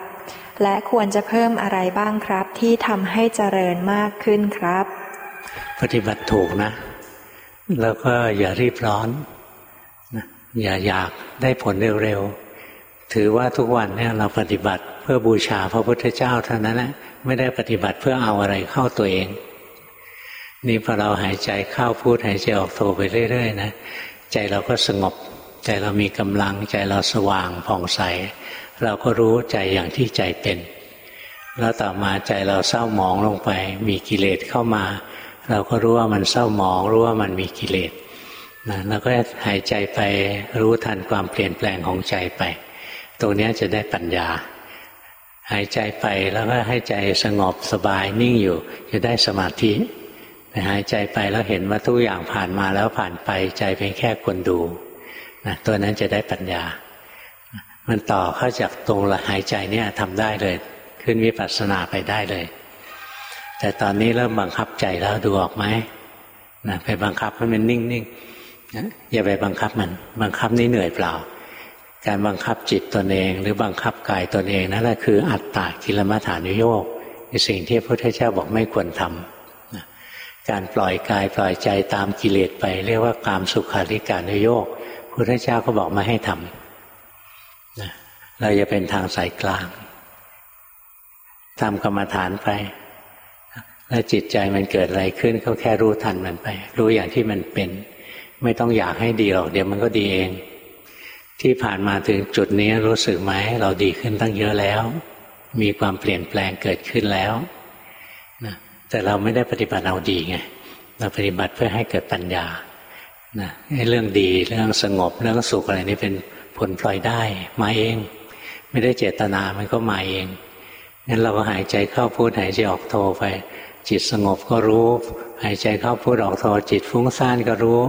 และควรจะเพิ่มอะไรบ้างครับ ที่ทำให้เจริญมากขึ้นครับ ปฏิบัติถูกนะ แล้วก็อย่ารีบร้อนนะอย่าอยากได้ผลเร็วๆ ถือว่าทุกวันเนี่ยเราปฏิบัติเพื่อบูชาพระพุทธเจ้าเท่านั้นแหละไม่ได้ปฏิบัติเพื่อเอาอะไรเข้าตัวเอง นี่พอเราหายใจเข้าพูดหายใจออกโทไปเรื่อยๆนะใจเราก็สงบ ใจเรามีกำลังใจเราสว่างผ่องใส เราก็รู้ใจอย่างที่ใจเป็น แล้วต่อมาใจเราเศร้าหมองลงไป มีกิเลสเข้ามา เราก็รู้ว่ามันเศร้าหมอง รู้ว่ามันมีกิเลสนะเราก็หายใจไปรู้ทันความเปลี่ยนแปลงของใจไป ตรงนี้จะได้ปัญญา หายใจไปแล้วก็ให้ใจสงบสบายนิ่งอยู่ จะได้สมาธิหายใจไปแล้วเห็นว่าทุกอย่างผ่านมาแล้วผ่านไปใจเป็นแค่คนดูนะตัวนั้นจะได้ปัญญา มันต่อเข้าจากตรงละหายใจเนี่ยทำได้เลย ขึ้นวิปัสสนาไปได้เลย แต่ตอนนี้เริ่มบังคับใจแล้วดูออกไหมนะไปบังคับให้มันนิ่งๆนะอย่าไปบังคับมัน บังคับนี้เหนื่อยเปล่า การบังคับจิตตนเอง หรือบังคับกายตนเองนั่นแหละคืออัตตากิลมัฐานุโยกในสิ่งที่พระพุทธเจ้าบอกไม่ควรทำนะการปล่อยกายปล่อยใจตามกิเลสไป เรียกว่ากามสุขาริการนุโยกพระพุทธเจ้าก็บอกไมาให้ทำเราจะเป็นทางสายกลางทำกรรมฐานไป แล้วจิตใจมันเกิดอะไรขึ้นก็แค่รู้ทันมันไป รู้อย่างที่มันเป็น ไม่ต้องอยากให้ดีหรอก เดี๋ยวมันก็ดีเอง ที่ผ่านมาถึงจุดนี้รู้สึกไหมเราดีขึ้นตั้งเยอะแล้ว มีความเปลี่ยนแปลงเกิดขึ้นแล้วนะแต่เราไม่ได้ปฏิบัติเอาดีไงเราปฏิบัติเพื่อให้เกิดปัญญานะเรื่องดีเรื่องสงบเรื่องสุขอะไรนี่เป็นผลพลอยได้มาเอง ไม่ได้เจตนามันก็มาเองงั้นเราก็หายใจเข้าพูดหายใจออกโทไป จิตสงบก็รู้ หายใจเข้าพูดออกโทจิตฟุ้งซ่านก็รู้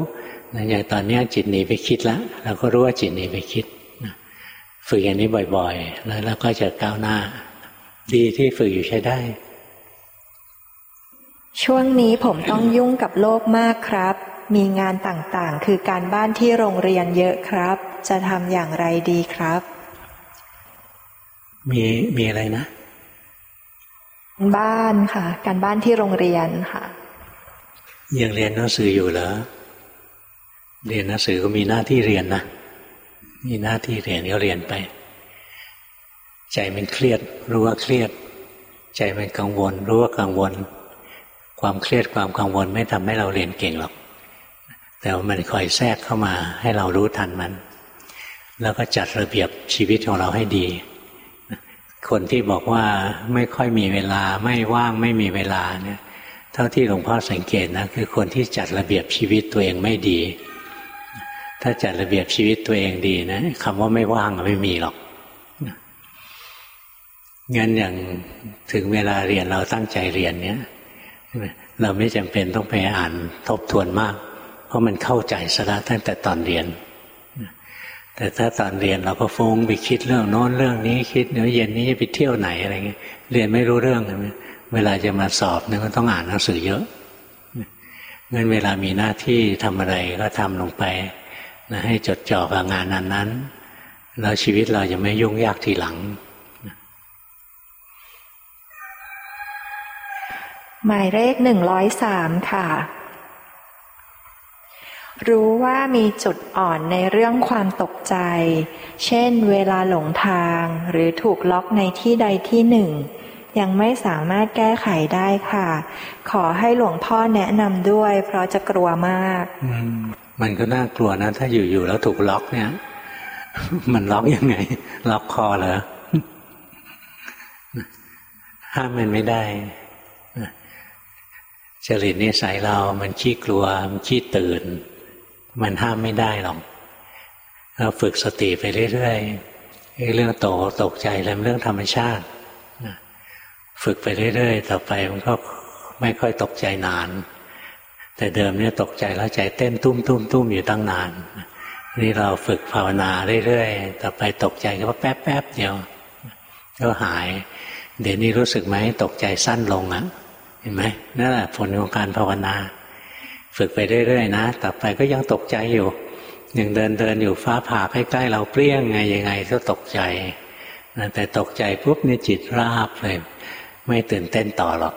นะอย่างตอนนี้จิตหนีไปคิดแล้วเราก็รู้ว่าจิตหนีไปคิดนะฝึกอย่างนี้บ่อยๆ แล้วเราก็จะก้าวหน้า ดีที่ฝึกอยู่ใช้ได้ ช่วงนี้ผมต้องยุ่งกับโลกมากครับ มีงานต่างๆ คือการบ้านที่โรงเรียนเยอะครับ จะทำอย่างไรดีครับ มีมีอะไรนะ บ้านค่ะ การบ้านที่โรงเรียนค่ะ ยังเรียนหนังสืออยู่เหรอเรียนหนังสือก็มีหน้าที่เรียนนะมีหน้าที่เรียนก็เรียนไป ใจมันเครียด รู้ว่าเครียด ใจมันกังวล รู้ว่ากังวล ความเครียดความกังวลไม่ทำให้เราเรียนเก่งหรอก แต่ว่ามันคอยแทรกเข้ามาให้เรารู้ทันมัน แล้วก็จัดระเบียบชีวิตของเราให้ดี คนที่บอกว่าไม่ค่อยมีเวลาไม่ว่างไม่มีเวลาเนี่ยเท่าที่หลวงพ่อสังเกตนะคือคนที่จัดระเบียบชีวิตตัวเองไม่ดี ถ้าจัดระเบียบชีวิตตัวเองดีนะคำว่าไม่ว่างไม่มีหรอกงั้นอย่างถึงเวลาเรียนเราตั้งใจเรียนเนี่ยเราไม่จำเป็นต้องไปอ่านทบทวนมาก เพราะมันเข้าใจสระตั้งแต่ตอนเรียน แต่ถ้าตอนเรียนเราก็ฟุ้งไปคิดเรื่องโน้นเรื่องนี้คิดเดี๋ยวเย็นนี้จะไปเที่ยวไหนอะไรเงี้ยเรียนไม่รู้เรื่องเลยเวลาจะมาสอบเนี่ยก็ต้องอ่านหนังสือเยอะเงินเวลามีหน้าที่ทำอะไรก็ทำลงไปนะให้จดจ่อกับงานนั้นนั้นแล้วชีวิตเราจะไม่ยุ่งยากทีหลัง หมายเลขหนึ่งร้อยสามค่ะ รู้ว่ามีจุดอ่อนในเรื่องความตกใจ เช่น เวลาหลงทางหรือถูกล็อกในที่ใดที่หนึ่ง ยังไม่สามารถแก้ไขได้ค่ะ ขอให้หลวงพ่อแนะนำด้วย เพราะจะกลัวมาก มันก็น่ากลัวนะ ถ้าอยู่ๆแล้วถูกล็อกเนี่ย มันล็อกยังไง ล็อกคอเหรอ ห้ามมันไม่ได้จริตนิสัยเรา มันขี้กลัว มันขี้ตื่น มันห้ามไม่ได้หรอกเราฝึกสติไปเรื่อยๆเรื่องโตตกใจอะไรเรื่องธรรมชาติฝึกไปเรื่อยๆ ต่อไปมันก็ไม่ค่อยตกใจนาน แต่เดิมเนี่ยตกใจแล้วใจเต้นตุ้มตุ้มตุ้มอยู่ตั้งนาน นี่เราฝึกภาวนาเรื่อยๆ ต่อไปตกใจก็แป๊บแป๊บเดียวก็หาย เดี๋ยวนี้รู้สึกไหมตกใจสั้นลงอะ เห็นไหมนั่นแหละผลของการภาวนา ฝึกไปเรื่อยๆนะต่อไปก็ยังตกใจอยู่ยังเดินเดินอยู่ฟ้าผ่าใกล้ๆเราเปรี้ยงไงยังไงก็ตกใจนะแต่ตกใจปุ๊บนี่จิตราบเลย ไม่ตื่นเต้นต่อหรอก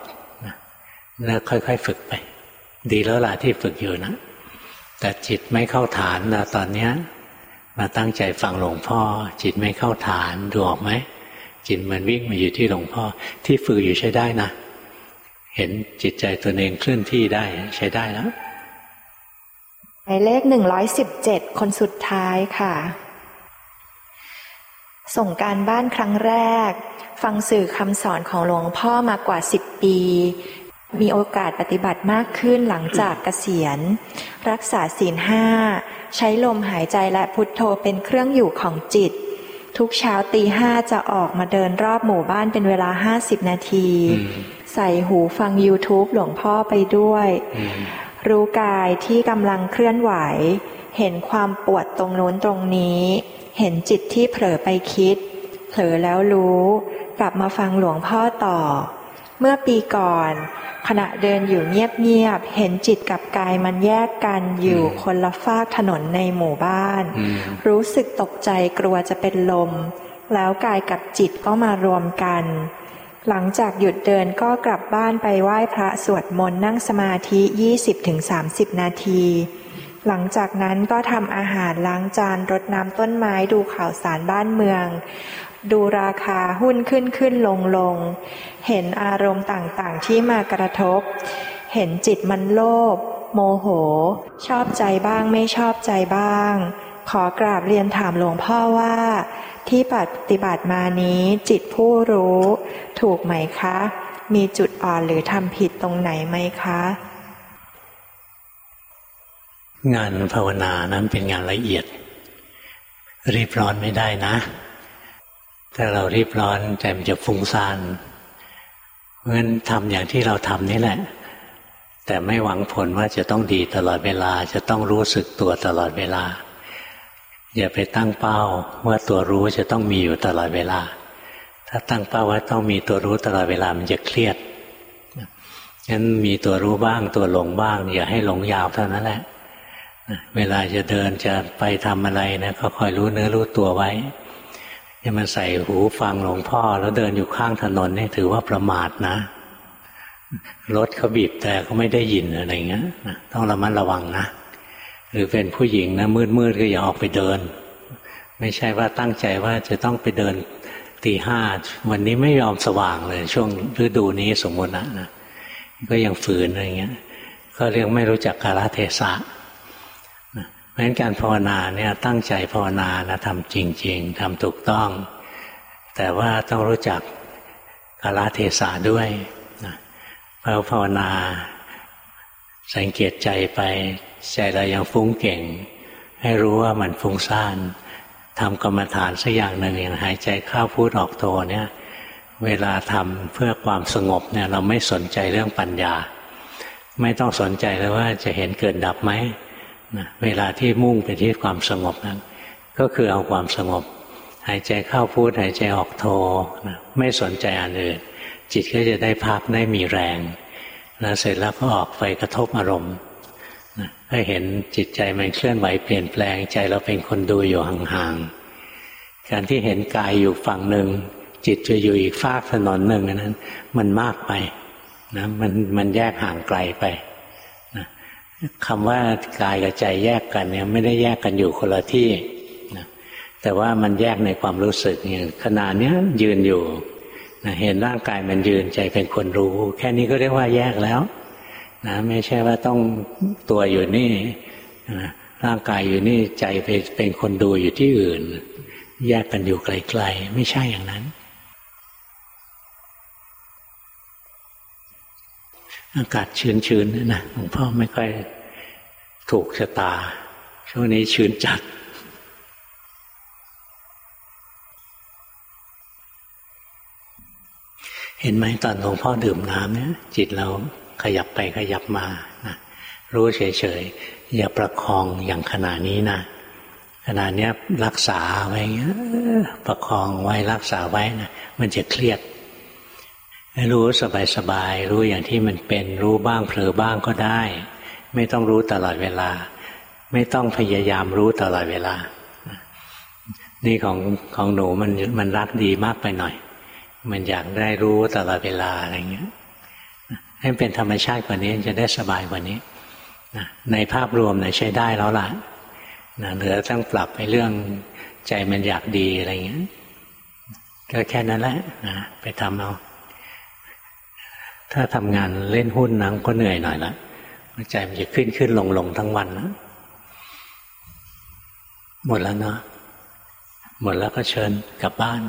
แล้วค่อยๆฝึกไป ดีแล้วล่ะที่ฝึกอยู่นะ แต่จิตไม่เข้าฐานนะตอนนี้มาตั้งใจฟังหลวงพ่อ จิตไม่เข้าฐานดูออกไหมจิตมันวิ่งมาอยู่ที่หลวงพ่อ ที่ฝึกอยู่ใช้ได้นะ เห็นจิตใจตัวเองเคลื่อนที่ได้ใช้ได้แล้ว หมายเลขหนึ่งร้อยสิบเจ็ดคนสุดท้ายค่ะ ส่งการบ้านครั้งแรก ฟังสื่อคำสอนของหลวงพ่อมากว่าสิบปี มีโอกาสปฏิบัติมากขึ้นหลังจากเกษียณ รักษาศีลห้า ใช้ลมหายใจและพุทโธเป็นเครื่องอยู่ของจิต ทุกเช้าตีห้าจะออกมาเดินรอบหมู่บ้านเป็นเวลาห้าสิบนาที ใส่หูฟัง YouTube หลวงพ่อไปด้วย รู้กายที่กำลังเคลื่อนไหว เห็นความปวดตรงโน้นตรงนี้ เห็นจิตที่เผลอไปคิด เผลอแล้วรู้ กลับมาฟังหลวงพ่อต่อ เมื่อปีก่อน ขณะเดินอยู่เงียบๆเห็นจิตกับกายมันแยกกันอยู่คนละฟากถนนในหมู่บ้าน รู้สึกตกใจกลัวจะเป็นลม แล้วกายกับจิตก็มารวมกัน หลังจากหยุดเดินก็กลับบ้านไปไหว้พระสวดมนต์นั่งสมาธิ 20-30 นาที หลังจากนั้นก็ทำอาหารล้างจานรดน้ำต้นไม้ดูข่าวสารบ้านเมือง ดูราคาหุ้นขึ้นขึ้นลงลง เห็นอารมณ์ต่างๆที่มากระทบ เห็นจิตมันโลภโมโห ชอบใจบ้างไม่ชอบใจบ้าง ขอกราบเรียนถามหลวงพ่อว่า ที่ปฏิบัติมานี้จิตผู้รู้ ถูกไหมคะ มีจุดอ่อนหรือทำผิดตรงไหนไหมคะ งานภาวนานั้นเป็นงานละเอียด รีบร้อนไม่ได้นะ ถ้าเรารีบร้อนใจมันจะฟุ้งซ่านเพราะฉะนั้นทำอย่างที่เราทำนี่แหละ แต่ไม่หวังผลว่าจะต้องดีตลอดเวลาจะต้องรู้สึกตัวตลอดเวลา อย่าไปตั้งเป้าว่าตัวรู้จะต้องมีอยู่ตลอดเวลา ถ้าตั้งเป้าว่าต้องมีตัวรู้ตลอดเวลามันจะเครียดงั้นมีตัวรู้บ้างตัวหลงบ้าง อย่าให้หลงยาวเท่านั้นแหละเวลาจะเดินจะไปทำอะไรนะก็คอยรู้เนื้อรู้ตัวไว้อย่ามาใส่หูฟังหลวงพ่อ แล้วเดินอยู่ข้างถนนนี่ถือว่าประมาทนะรถเขาบีบแต่ก็ไม่ได้ยินอะไรเงี้ยต้องระมัดระวังนะ หรือเป็นผู้หญิงนะมืดมืดก็อย่าออกไปเดิน ไม่ใช่ว่าตั้งใจว่าจะต้องไปเดินตีห้าวันนี้ไม่ยอมสว่างเลย ช่วงฤดูนี้สมมตินะก็ยังฝืนอะไรเงี้ย ก็เรียกไม่รู้จักกาลเทศะเพราะฉะนั้นการภาวนาเนี่ยตั้งใจภาวนานะทำจริง ๆทำถูกต้อง แต่ว่าต้องรู้จักกาลเทศะด้วยนะพอภาวนาสังเกตใจไป ใจเรายังฟุ้งเก่ง ให้รู้ว่ามันฟุ้งซ่านทำกรรมฐานสักอย่างหนึ่งอย่างหายใจเข้าพูดออกโทเนี่ย เวลาทำเพื่อความสงบเนี่ยเราไม่สนใจเรื่องปัญญา ไม่ต้องสนใจเลยว่าจะเห็นเกิดดับไหมนะเวลาที่มุ่งไปที่ความสงบนั้น ก็คือเอาความสงบ หายใจเข้าพูดหายใจออกโทนะไม่สนใจอันอื่นจิตก็จะได้พักได้มีแรงแล้วเสร็จแล้วก็ออกไปกระทบอารมณ์ ให้เห็นจิตใจมันเคลื่อนไหวเปลี่ยนแปลงใจเราเป็นคนดูอยู่ห่างๆ การที่เห็นกายอยู่ฝั่งหนึ่งจิตจะอยู่อีกฝากถนนหนึ่งนั้น มันมากไปนะมันมันแยกห่างไกลไปคำว่ากายกับใจแยกกันเนี่ยไม่ได้แยกกันอยู่คนละที่นะแต่ว่ามันแยกในความรู้สึกอย่างขณะนี้ยืนอยู่นะเห็นร่างกายมันยืนใจเป็นคนรู้ แค่นี้ก็เรียกว่าแยกแล้ว นะไม่ใช่ว่าต้องตัวอยู่นี่นะร่างกายอยู่นี่ใจไปเป็นคนดูอยู่ที่อื่น แยกกันอยู่ไกลๆ ไม่ใช่อย่างนั้น อากาศชื้นๆนะหลวงพ่อไม่ค่อยถูกชะตา ช่วงนี้ชื้นจัดเห็นไหมตอนหลวงพ่อดื่มน้ำเนี่ยจิตเรา ขยับไปขยับมานะรู้เฉยๆ อย่าประคองอย่างขณะนี้นะขณะนี้รักษาไว้ประคองไว้รักษาไว้นะมันจะเครียด รู้สบายๆ รู้อย่างที่มันเป็นรู้บ้างเผลอบ้างก็ได้ ไม่ต้องรู้ตลอดเวลา ไม่ต้องพยายามรู้ตลอดเวลา นี่ของของหนูมันมันรักดีมากไปหน่อย มันอยากได้รู้ตลอดเวลาอะไรเงี้ย ให้เป็นธรรมชาติกว่านี้จะได้สบายกว่านี้ในภาพรวมเนี่ยใช้ได้แล้วล่ะเหลือต้องปรับไปเรื่องใจมันอยากดีอะไรเงี้ยก็แค่นั้นแหละนะไปทำเอา ถ้าทำงานเล่นหุ้นนังก็เหนื่อยหน่อยละใจมันจะขึ้นขึ้นลงลงทั้งวันนะหมดแล้วเนาะหมดแล้วก็เชิญกลับบ้าน